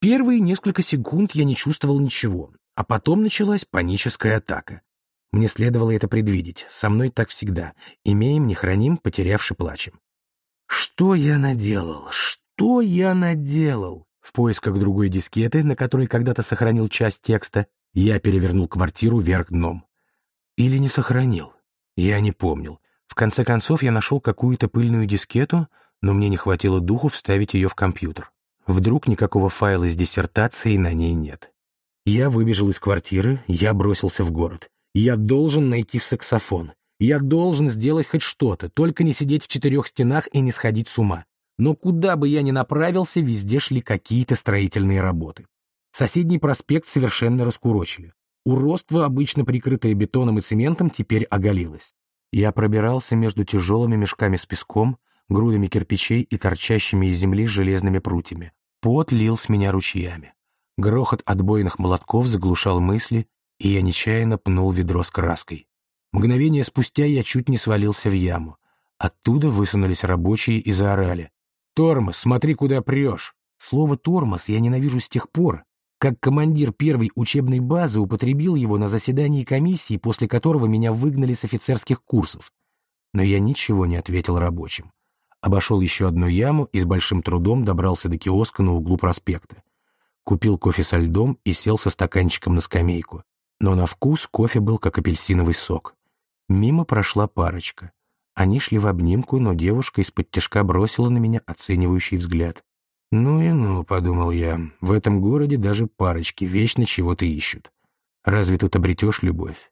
Первые несколько секунд я не чувствовал ничего, а потом началась паническая атака. Мне следовало это предвидеть, со мной так всегда. Имеем, не храним, потерявши плачем. Что я наделал? Что я наделал? В поисках другой дискеты, на которой когда-то сохранил часть текста, я перевернул квартиру вверх дном. Или не сохранил. Я не помнил. В конце концов, я нашел какую-то пыльную дискету, но мне не хватило духу вставить ее в компьютер. Вдруг никакого файла с диссертацией на ней нет. Я выбежал из квартиры, я бросился в город. Я должен найти саксофон. Я должен сделать хоть что-то, только не сидеть в четырех стенах и не сходить с ума. Но куда бы я ни направился, везде шли какие-то строительные работы. Соседний проспект совершенно раскурочили. Уродство, обычно прикрытое бетоном и цементом, теперь оголилось. Я пробирался между тяжелыми мешками с песком, грудами кирпичей и торчащими из земли железными прутьями. Пот лил с меня ручьями. Грохот отбойных молотков заглушал мысли, и я нечаянно пнул ведро с краской. Мгновение спустя я чуть не свалился в яму. Оттуда высунулись рабочие и заорали. «Тормоз, смотри, куда прешь!» Слово «тормоз» я ненавижу с тех пор, как командир первой учебной базы употребил его на заседании комиссии, после которого меня выгнали с офицерских курсов. Но я ничего не ответил рабочим. Обошел еще одну яму и с большим трудом добрался до киоска на углу проспекта. Купил кофе со льдом и сел со стаканчиком на скамейку. Но на вкус кофе был как апельсиновый сок. Мимо прошла парочка. Они шли в обнимку, но девушка из-под тяжка бросила на меня оценивающий взгляд. «Ну и ну», — подумал я, — «в этом городе даже парочки вечно чего-то ищут. Разве тут обретешь любовь?»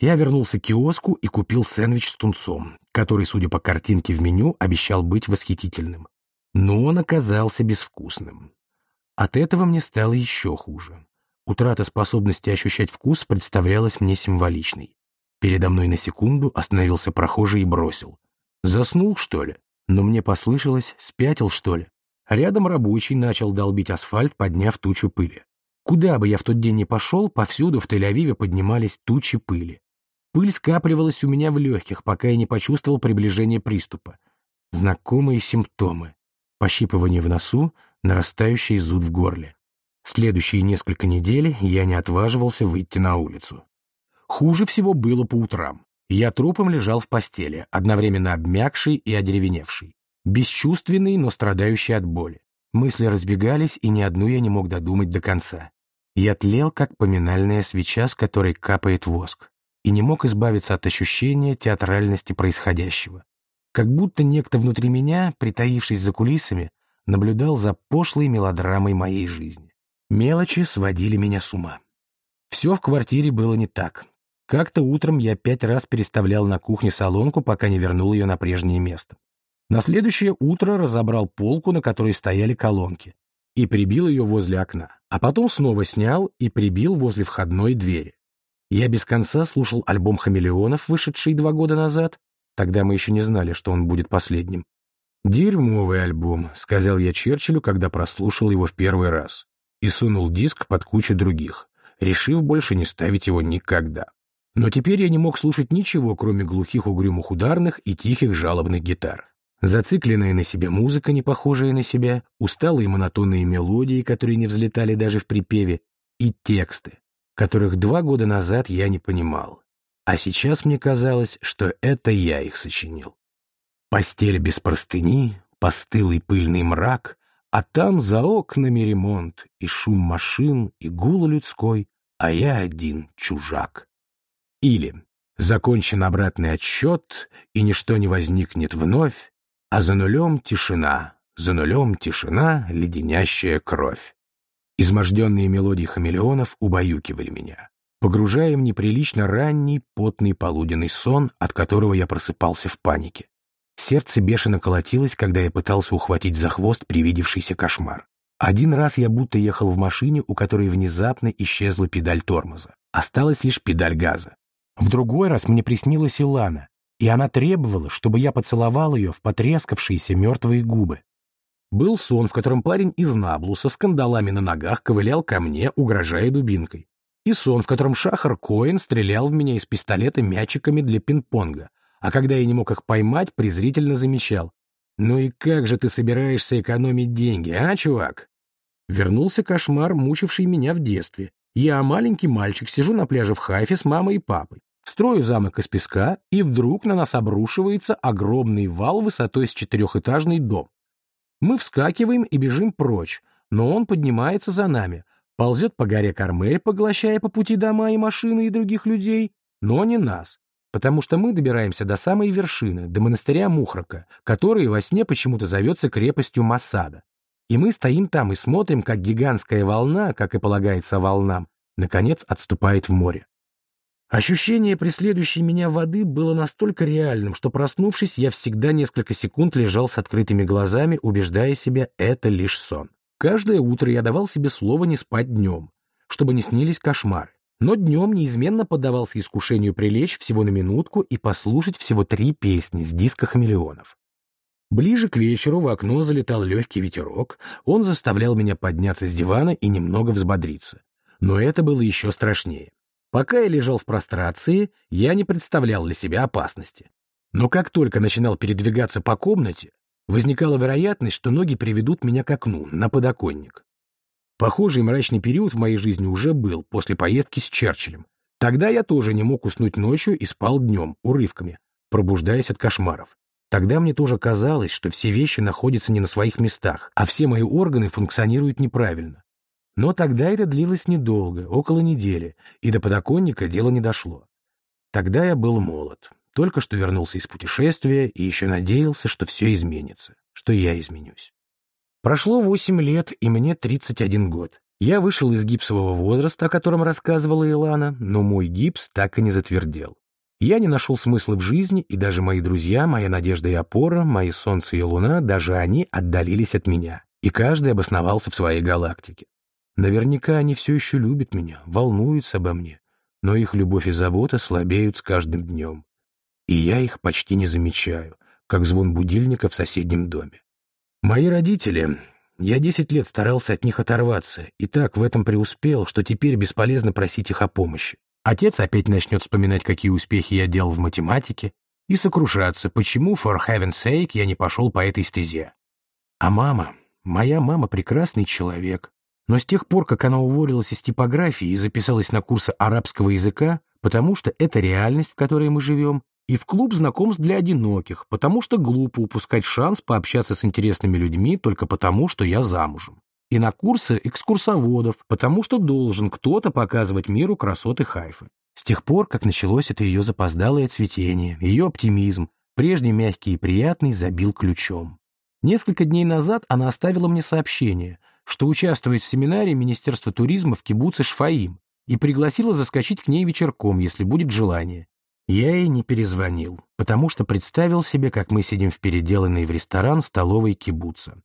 Я вернулся к киоску и купил сэндвич с тунцом, который, судя по картинке в меню, обещал быть восхитительным. Но он оказался безвкусным. От этого мне стало еще хуже. Утрата способности ощущать вкус представлялась мне символичной. Передо мной на секунду остановился прохожий и бросил. «Заснул, что ли?» Но мне послышалось, спятил, что ли? Рядом рабочий начал долбить асфальт, подняв тучу пыли. Куда бы я в тот день ни пошел, повсюду в Тель-Авиве поднимались тучи пыли. Пыль скапливалась у меня в легких, пока я не почувствовал приближение приступа. Знакомые симптомы. Пощипывание в носу, нарастающий зуд в горле. Следующие несколько недель я не отваживался выйти на улицу. Хуже всего было по утрам. Я трупом лежал в постели, одновременно обмякший и одеревеневший. Бесчувственный, но страдающий от боли. Мысли разбегались, и ни одну я не мог додумать до конца. Я тлел, как поминальная свеча, с которой капает воск, и не мог избавиться от ощущения театральности происходящего. Как будто некто внутри меня, притаившись за кулисами, наблюдал за пошлой мелодрамой моей жизни. Мелочи сводили меня с ума. Все в квартире было не так. Как-то утром я пять раз переставлял на кухне солонку, пока не вернул ее на прежнее место. На следующее утро разобрал полку, на которой стояли колонки, и прибил ее возле окна, а потом снова снял и прибил возле входной двери. Я без конца слушал альбом «Хамелеонов», вышедший два года назад, тогда мы еще не знали, что он будет последним, «Дерьмовый альбом», — сказал я Черчиллю, когда прослушал его в первый раз, и сунул диск под кучу других, решив больше не ставить его никогда. Но теперь я не мог слушать ничего, кроме глухих угрюмых ударных и тихих жалобных гитар. Зацикленная на себе музыка, не похожая на себя, усталые монотонные мелодии, которые не взлетали даже в припеве, и тексты, которых два года назад я не понимал. А сейчас мне казалось, что это я их сочинил. Постель без простыни, постылый пыльный мрак, а там за окнами ремонт, и шум машин, и гул людской, а я один чужак. Или закончен обратный отсчет, и ничто не возникнет вновь, а за нулем тишина, за нулем тишина, леденящая кровь. Изможденные мелодии хамелеонов убаюкивали меня, погружая в неприлично ранний, потный полуденный сон, от которого я просыпался в панике. Сердце бешено колотилось, когда я пытался ухватить за хвост привидевшийся кошмар. Один раз я будто ехал в машине, у которой внезапно исчезла педаль тормоза. Осталась лишь педаль газа. В другой раз мне приснилась Илана, и она требовала, чтобы я поцеловал ее в потрескавшиеся мертвые губы. Был сон, в котором парень из Наблуса с кандалами на ногах ковылял ко мне, угрожая дубинкой. И сон, в котором Шахар Коэн стрелял в меня из пистолета мячиками для пинг-понга, а когда я не мог их поймать, презрительно замечал. «Ну и как же ты собираешься экономить деньги, а, чувак?» Вернулся кошмар, мучивший меня в детстве. Я, маленький мальчик, сижу на пляже в Хайфе с мамой и папой. Строю замок из песка, и вдруг на нас обрушивается огромный вал высотой с четырехэтажный дом. Мы вскакиваем и бежим прочь, но он поднимается за нами, ползет по горе Кармель, поглощая по пути дома и машины и других людей, но не нас, потому что мы добираемся до самой вершины, до монастыря Мухрака, который во сне почему-то зовется крепостью Масада. И мы стоим там и смотрим, как гигантская волна, как и полагается волнам, наконец отступает в море. Ощущение преследующей меня воды было настолько реальным, что, проснувшись, я всегда несколько секунд лежал с открытыми глазами, убеждая себя, это лишь сон. Каждое утро я давал себе слово не спать днем, чтобы не снились кошмары. Но днем неизменно поддавался искушению прилечь всего на минутку и послушать всего три песни с диска хамелеонов. Ближе к вечеру в окно залетал легкий ветерок, он заставлял меня подняться с дивана и немного взбодриться. Но это было еще страшнее. Пока я лежал в прострации, я не представлял для себя опасности. Но как только начинал передвигаться по комнате, возникала вероятность, что ноги приведут меня к окну, на подоконник. Похожий мрачный период в моей жизни уже был после поездки с Черчиллем. Тогда я тоже не мог уснуть ночью и спал днем, урывками, пробуждаясь от кошмаров. Тогда мне тоже казалось, что все вещи находятся не на своих местах, а все мои органы функционируют неправильно. Но тогда это длилось недолго, около недели, и до подоконника дело не дошло. Тогда я был молод, только что вернулся из путешествия и еще надеялся, что все изменится, что я изменюсь. Прошло восемь лет, и мне 31 год. Я вышел из гипсового возраста, о котором рассказывала Илана, но мой гипс так и не затвердел. Я не нашел смысла в жизни, и даже мои друзья, моя надежда и опора, мои солнце и луна, даже они отдалились от меня, и каждый обосновался в своей галактике. Наверняка они все еще любят меня, волнуются обо мне, но их любовь и забота слабеют с каждым днем. И я их почти не замечаю, как звон будильника в соседнем доме. Мои родители... Я десять лет старался от них оторваться, и так в этом преуспел, что теперь бесполезно просить их о помощи. Отец опять начнет вспоминать, какие успехи я делал в математике, и сокрушаться, почему, for heaven's sake, я не пошел по этой стезе. А мама, моя мама прекрасный человек, но с тех пор, как она уволилась из типографии и записалась на курсы арабского языка, потому что это реальность, в которой мы живем, и в клуб знакомств для одиноких, потому что глупо упускать шанс пообщаться с интересными людьми только потому, что я замужем. И на курсы экскурсоводов, потому что должен кто-то показывать миру красоты Хайфы. С тех пор, как началось это ее запоздалое цветение, ее оптимизм, прежний мягкий и приятный, забил ключом. Несколько дней назад она оставила мне сообщение, что участвует в семинаре Министерства туризма в кибуце Шфаим и пригласила заскочить к ней вечерком, если будет желание. Я ей не перезвонил, потому что представил себе, как мы сидим в переделанной в ресторан столовой кибуца.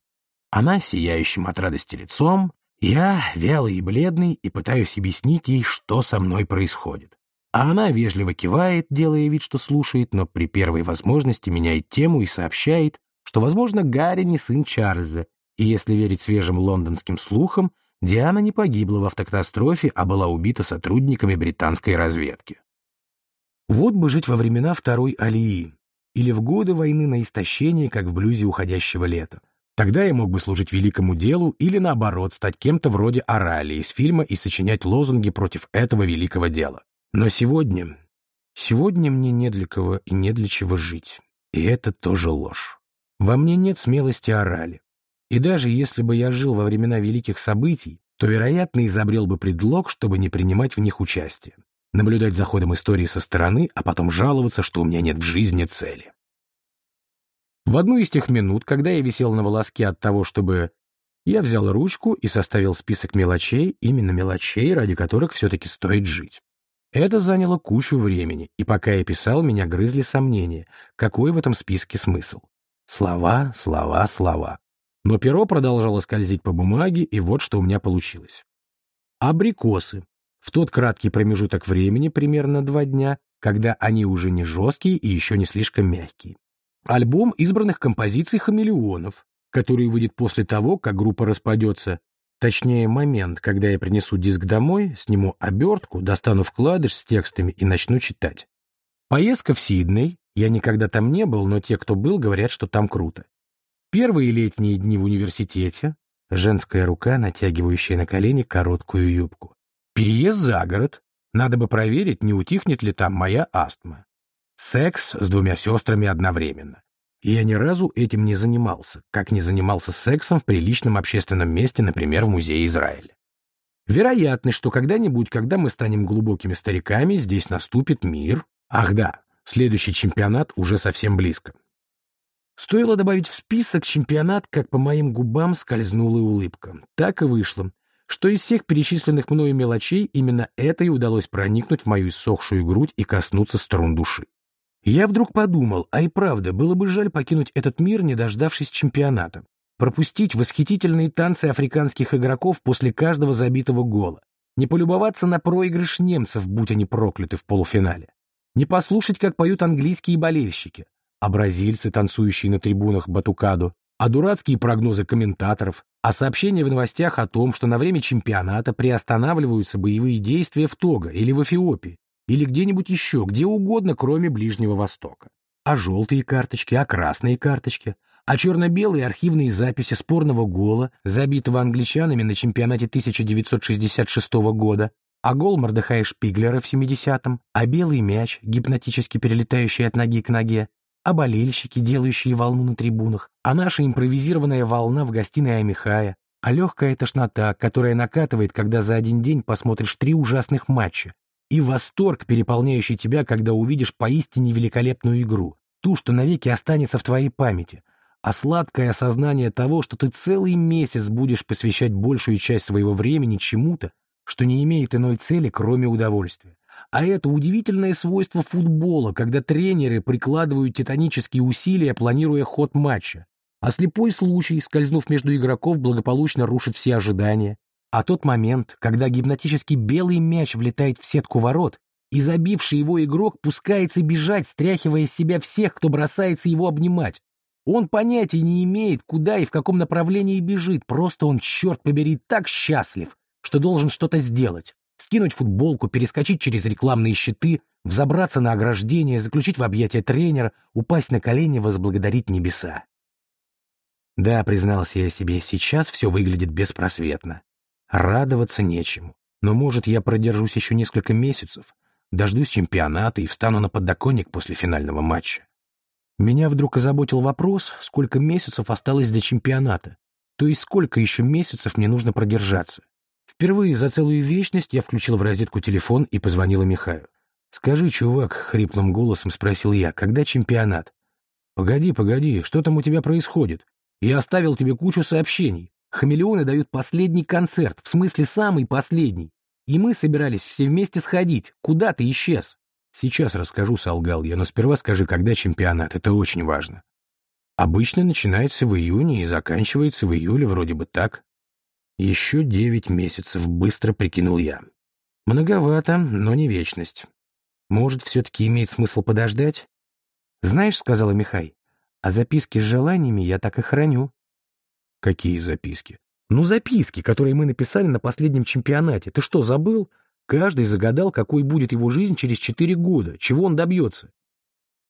Она сияющим от радости лицом, я вялый и бледный и пытаюсь объяснить ей, что со мной происходит. А она вежливо кивает, делая вид, что слушает, но при первой возможности меняет тему и сообщает, что, возможно, Гарри не сын Чарльза, и если верить свежим лондонским слухам, Диана не погибла в автокатастрофе, а была убита сотрудниками британской разведки. Вот бы жить во времена Второй Алии, или в годы войны на истощение, как в блюзе уходящего лета. Тогда я мог бы служить великому делу или, наоборот, стать кем-то вроде Орали из фильма и сочинять лозунги против этого великого дела. Но сегодня... Сегодня мне не для кого и не для чего жить. И это тоже ложь. Во мне нет смелости Орали. И даже если бы я жил во времена великих событий, то, вероятно, изобрел бы предлог, чтобы не принимать в них участие. Наблюдать за ходом истории со стороны, а потом жаловаться, что у меня нет в жизни цели. В одну из тех минут, когда я висел на волоске от того, чтобы... Я взял ручку и составил список мелочей, именно мелочей, ради которых все-таки стоит жить. Это заняло кучу времени, и пока я писал, меня грызли сомнения, какой в этом списке смысл. Слова, слова, слова. Но перо продолжало скользить по бумаге, и вот что у меня получилось. Абрикосы. В тот краткий промежуток времени, примерно два дня, когда они уже не жесткие и еще не слишком мягкие. Альбом избранных композиций «Хамелеонов», который выйдет после того, как группа распадется. Точнее, момент, когда я принесу диск домой, сниму обертку, достану вкладыш с текстами и начну читать. Поездка в Сидней. Я никогда там не был, но те, кто был, говорят, что там круто. Первые летние дни в университете. Женская рука, натягивающая на колени короткую юбку. Переезд за город. Надо бы проверить, не утихнет ли там моя астма. Секс с двумя сестрами одновременно. Я ни разу этим не занимался, как не занимался сексом в приличном общественном месте, например, в Музее Израиля. Вероятность, что когда-нибудь, когда мы станем глубокими стариками, здесь наступит мир. Ах да, следующий чемпионат уже совсем близко. Стоило добавить в список чемпионат, как по моим губам скользнула улыбка. Так и вышло, что из всех перечисленных мною мелочей именно это и удалось проникнуть в мою иссохшую грудь и коснуться струн души. Я вдруг подумал, а и правда, было бы жаль покинуть этот мир, не дождавшись чемпионата. Пропустить восхитительные танцы африканских игроков после каждого забитого гола. Не полюбоваться на проигрыш немцев, будь они прокляты в полуфинале. Не послушать, как поют английские болельщики, а бразильцы, танцующие на трибунах Батукаду, а дурацкие прогнозы комментаторов, а сообщения в новостях о том, что на время чемпионата приостанавливаются боевые действия в Того или в Эфиопии, или где-нибудь еще, где угодно, кроме Ближнего Востока. А желтые карточки, а красные карточки, а черно-белые архивные записи спорного гола, забитого англичанами на чемпионате 1966 года, а гол Мордыхая Шпиглера в 70-м, а белый мяч, гипнотически перелетающий от ноги к ноге, а болельщики, делающие волну на трибунах, а наша импровизированная волна в гостиной Амихая, а легкая тошнота, которая накатывает, когда за один день посмотришь три ужасных матча, и восторг, переполняющий тебя, когда увидишь поистине великолепную игру, ту, что навеки останется в твоей памяти, а сладкое осознание того, что ты целый месяц будешь посвящать большую часть своего времени чему-то, что не имеет иной цели, кроме удовольствия. А это удивительное свойство футбола, когда тренеры прикладывают титанические усилия, планируя ход матча. А слепой случай, скользнув между игроков, благополучно рушит все ожидания. А тот момент, когда гипнотический белый мяч влетает в сетку ворот, и забивший его игрок пускается бежать, стряхивая с себя всех, кто бросается его обнимать. Он понятия не имеет, куда и в каком направлении бежит, просто он, черт побери, так счастлив, что должен что-то сделать. Скинуть футболку, перескочить через рекламные щиты, взобраться на ограждение, заключить в объятия тренера, упасть на колени, возблагодарить небеса. Да, признался я себе, сейчас все выглядит беспросветно. Радоваться нечему. Но, может, я продержусь еще несколько месяцев, дождусь чемпионата и встану на подоконник после финального матча. Меня вдруг озаботил вопрос, сколько месяцев осталось до чемпионата, то есть сколько еще месяцев мне нужно продержаться. Впервые за целую вечность я включил в розетку телефон и позвонила Михаю. «Скажи, чувак», — хриплым голосом спросил я, — «когда чемпионат?» «Погоди, погоди, что там у тебя происходит? Я оставил тебе кучу сообщений. Хамелеоны дают последний концерт, в смысле самый последний. И мы собирались все вместе сходить. Куда ты исчез? Сейчас расскажу, солгал я, но сперва скажи, когда чемпионат, это очень важно. Обычно начинается в июне и заканчивается в июле, вроде бы так. Еще девять месяцев, быстро прикинул я. Многовато, но не вечность. Может, все-таки имеет смысл подождать? Знаешь, сказала Михай, А записки с желаниями я так и храню. Какие записки? Ну, записки, которые мы написали на последнем чемпионате. Ты что, забыл? Каждый загадал, какой будет его жизнь через четыре года, чего он добьется.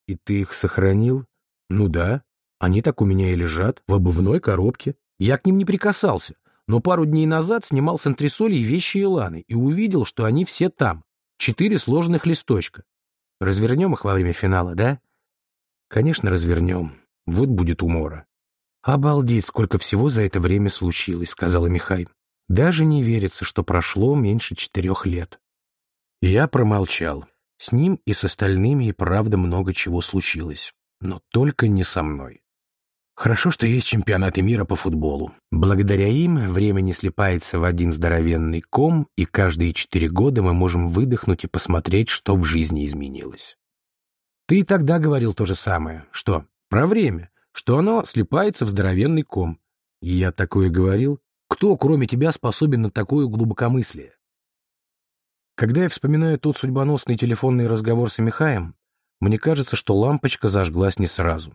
И ты их сохранил? Ну да. Они так у меня и лежат, в обувной коробке. Я к ним не прикасался, но пару дней назад снимал с антресолей вещи Иланы и увидел, что они все там. Четыре сложенных листочка. Развернем их во время финала, да? Конечно, развернем. Вот будет умора. «Обалдеть, сколько всего за это время случилось», — сказала Михай. «Даже не верится, что прошло меньше четырех лет». Я промолчал. С ним и с остальными и правда много чего случилось. Но только не со мной. Хорошо, что есть чемпионаты мира по футболу. Благодаря им время не слипается в один здоровенный ком, и каждые четыре года мы можем выдохнуть и посмотреть, что в жизни изменилось. Ты и тогда говорил то же самое. Что? Про время. Что оно слипается в здоровенный ком. И я такое говорил. Кто, кроме тебя, способен на такое глубокомыслие? Когда я вспоминаю тот судьбоносный телефонный разговор с Михаем, мне кажется, что лампочка зажглась не сразу.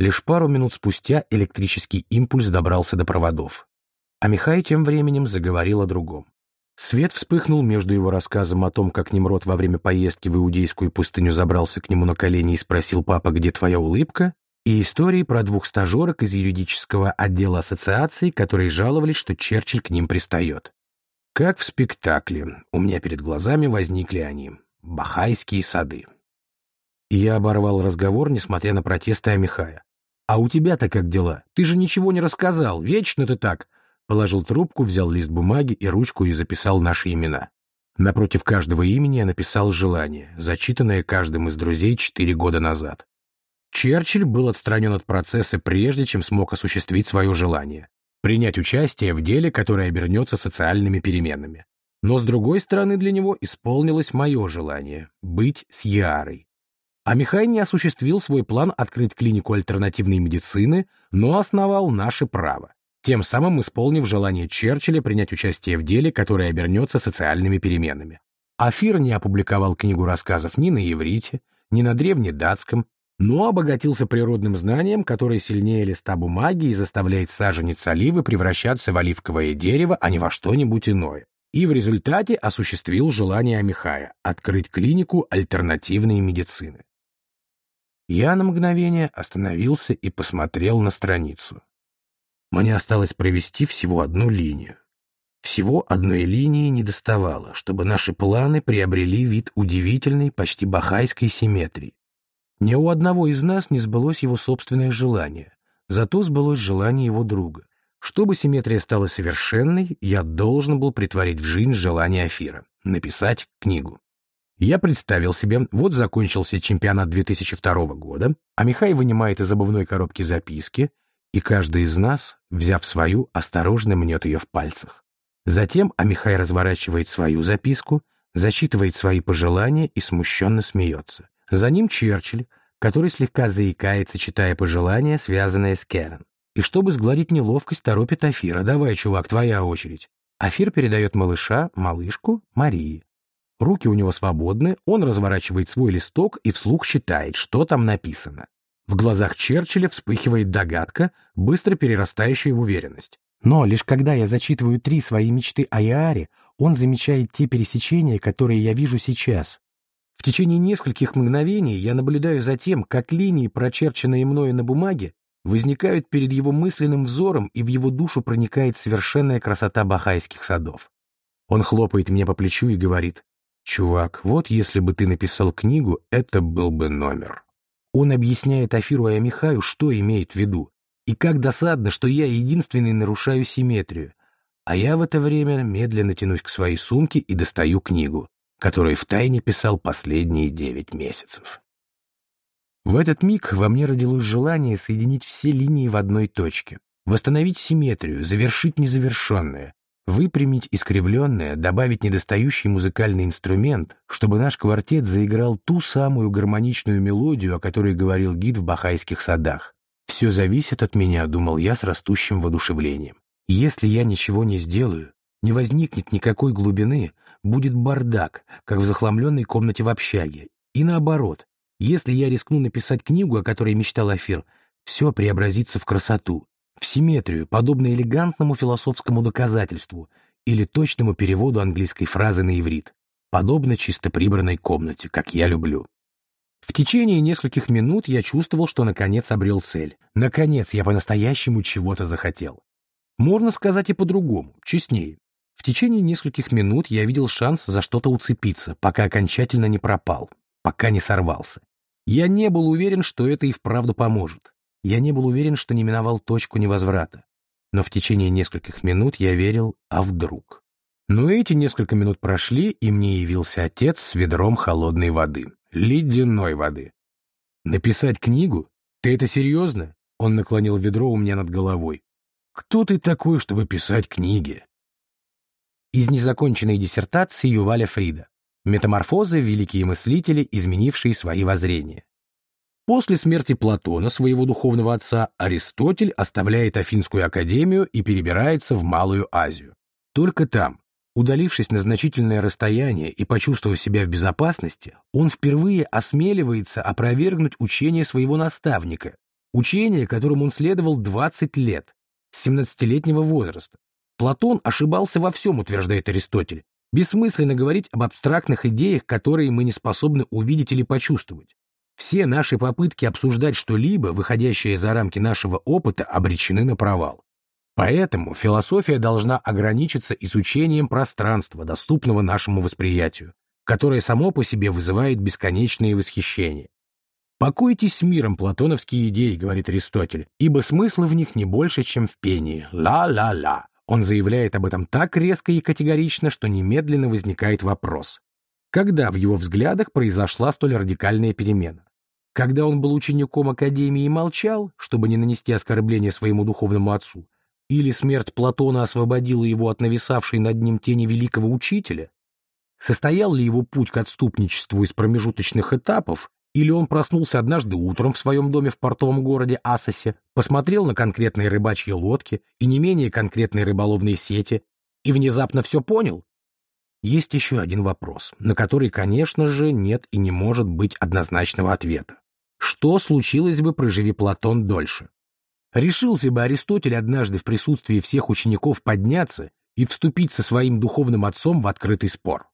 Лишь пару минут спустя электрический импульс добрался до проводов. А Михай тем временем заговорил о другом. Свет вспыхнул между его рассказом о том, как Немрод во время поездки в Иудейскую пустыню забрался к нему на колени и спросил «Папа, где твоя улыбка?» и историей про двух стажерок из юридического отдела ассоциации, которые жаловались, что Черчилль к ним пристает. Как в спектакле, у меня перед глазами возникли они — Бахайские сады. И я оборвал разговор, несмотря на протесты Амихая. «А у тебя-то как дела? Ты же ничего не рассказал, вечно ты так!» Положил трубку, взял лист бумаги и ручку и записал наши имена. Напротив каждого имени я написал желание, зачитанное каждым из друзей четыре года назад. Черчилль был отстранен от процесса прежде, чем смог осуществить свое желание — принять участие в деле, которое обернется социальными переменами. Но, с другой стороны, для него исполнилось мое желание — быть с Ярой. А Михай не осуществил свой план открыть клинику альтернативной медицины, но основал наше право, тем самым исполнив желание Черчилля принять участие в деле, которое обернется социальными переменами. Афир не опубликовал книгу рассказов ни на иврите, ни на древнедатском, но обогатился природным знанием, которое сильнее листа бумаги и заставляет саженец оливы превращаться в оливковое дерево, а не во что-нибудь иное. И в результате осуществил желание Амихая — открыть клинику альтернативной медицины. Я на мгновение остановился и посмотрел на страницу. Мне осталось провести всего одну линию. Всего одной линии не доставало, чтобы наши планы приобрели вид удивительной, почти бахайской симметрии. Ни у одного из нас не сбылось его собственное желание, зато сбылось желание его друга. Чтобы симметрия стала совершенной, я должен был притворить в жизнь желание Афира — написать книгу. Я представил себе, вот закончился чемпионат 2002 года, а Михай вынимает из обувной коробки записки, и каждый из нас, взяв свою, осторожно мнет ее в пальцах. Затем Амихай разворачивает свою записку, зачитывает свои пожелания и смущенно смеется. За ним Черчилль, который слегка заикается, читая пожелания, связанные с Керен. И чтобы сгладить неловкость, торопит Афира. «Давай, чувак, твоя очередь». Афир передает малыша, малышку, Марии. Руки у него свободны, он разворачивает свой листок и вслух считает, что там написано. В глазах Черчилля вспыхивает догадка, быстро перерастающая в уверенность. Но лишь когда я зачитываю три свои мечты о Яаре, он замечает те пересечения, которые я вижу сейчас. В течение нескольких мгновений я наблюдаю за тем, как линии, прочерченные мною на бумаге, возникают перед его мысленным взором, и в его душу проникает совершенная красота бахайских садов. Он хлопает меня по плечу и говорит, «Чувак, вот если бы ты написал книгу, это был бы номер». Он объясняет Афиру и Амихаю, что имеет в виду, и как досадно, что я единственный нарушаю симметрию, а я в это время медленно тянусь к своей сумке и достаю книгу, которую втайне писал последние девять месяцев. В этот миг во мне родилось желание соединить все линии в одной точке, восстановить симметрию, завершить незавершенное, Выпрямить искривленное, добавить недостающий музыкальный инструмент, чтобы наш квартет заиграл ту самую гармоничную мелодию, о которой говорил гид в Бахайских садах. «Все зависит от меня», — думал я с растущим воодушевлением. «Если я ничего не сделаю, не возникнет никакой глубины, будет бардак, как в захламленной комнате в общаге. И наоборот, если я рискну написать книгу, о которой мечтал Афир, все преобразится в красоту, в симметрию, подобно элегантному философскому доказательству или точному переводу английской фразы на иврит, подобно чисто прибранной комнате, как я люблю. В течение нескольких минут я чувствовал, что наконец обрел цель. Наконец я по-настоящему чего-то захотел. Можно сказать и по-другому, честнее. В течение нескольких минут я видел шанс за что-то уцепиться, пока окончательно не пропал, пока не сорвался. Я не был уверен, что это и вправду поможет. Я не был уверен, что не миновал точку невозврата. Но в течение нескольких минут я верил, а вдруг? Но эти несколько минут прошли, и мне явился отец с ведром холодной воды. Ледяной воды. «Написать книгу? Ты это серьезно?» Он наклонил ведро у меня над головой. «Кто ты такой, чтобы писать книги?» Из незаконченной диссертации Юваля Фрида. Метаморфозы — великие мыслители, изменившие свои воззрения. После смерти Платона, своего духовного отца, Аристотель оставляет Афинскую академию и перебирается в Малую Азию. Только там, удалившись на значительное расстояние и почувствовав себя в безопасности, он впервые осмеливается опровергнуть учение своего наставника, учение, которому он следовал 20 лет, с 17-летнего возраста. Платон ошибался во всем, утверждает Аристотель. Бессмысленно говорить об абстрактных идеях, которые мы не способны увидеть или почувствовать. Все наши попытки обсуждать что-либо, выходящее за рамки нашего опыта, обречены на провал. Поэтому философия должна ограничиться изучением пространства, доступного нашему восприятию, которое само по себе вызывает бесконечные восхищения. «Покойтесь с миром, платоновские идеи», — говорит Аристотель, «ибо смысла в них не больше, чем в пении. Ла-ла-ла». Он заявляет об этом так резко и категорично, что немедленно возникает вопрос. Когда в его взглядах произошла столь радикальная перемена? Когда он был учеником Академии и молчал, чтобы не нанести оскорбление своему духовному отцу, или смерть Платона освободила его от нависавшей над ним тени великого учителя? Состоял ли его путь к отступничеству из промежуточных этапов, или он проснулся однажды утром в своем доме в портовом городе Асосе, посмотрел на конкретные рыбачьи лодки и не менее конкретные рыболовные сети, и внезапно все понял? Есть еще один вопрос, на который, конечно же, нет и не может быть однозначного ответа. Что случилось бы, проживи Платон дольше? Решился бы Аристотель однажды в присутствии всех учеников подняться и вступить со своим духовным отцом в открытый спор?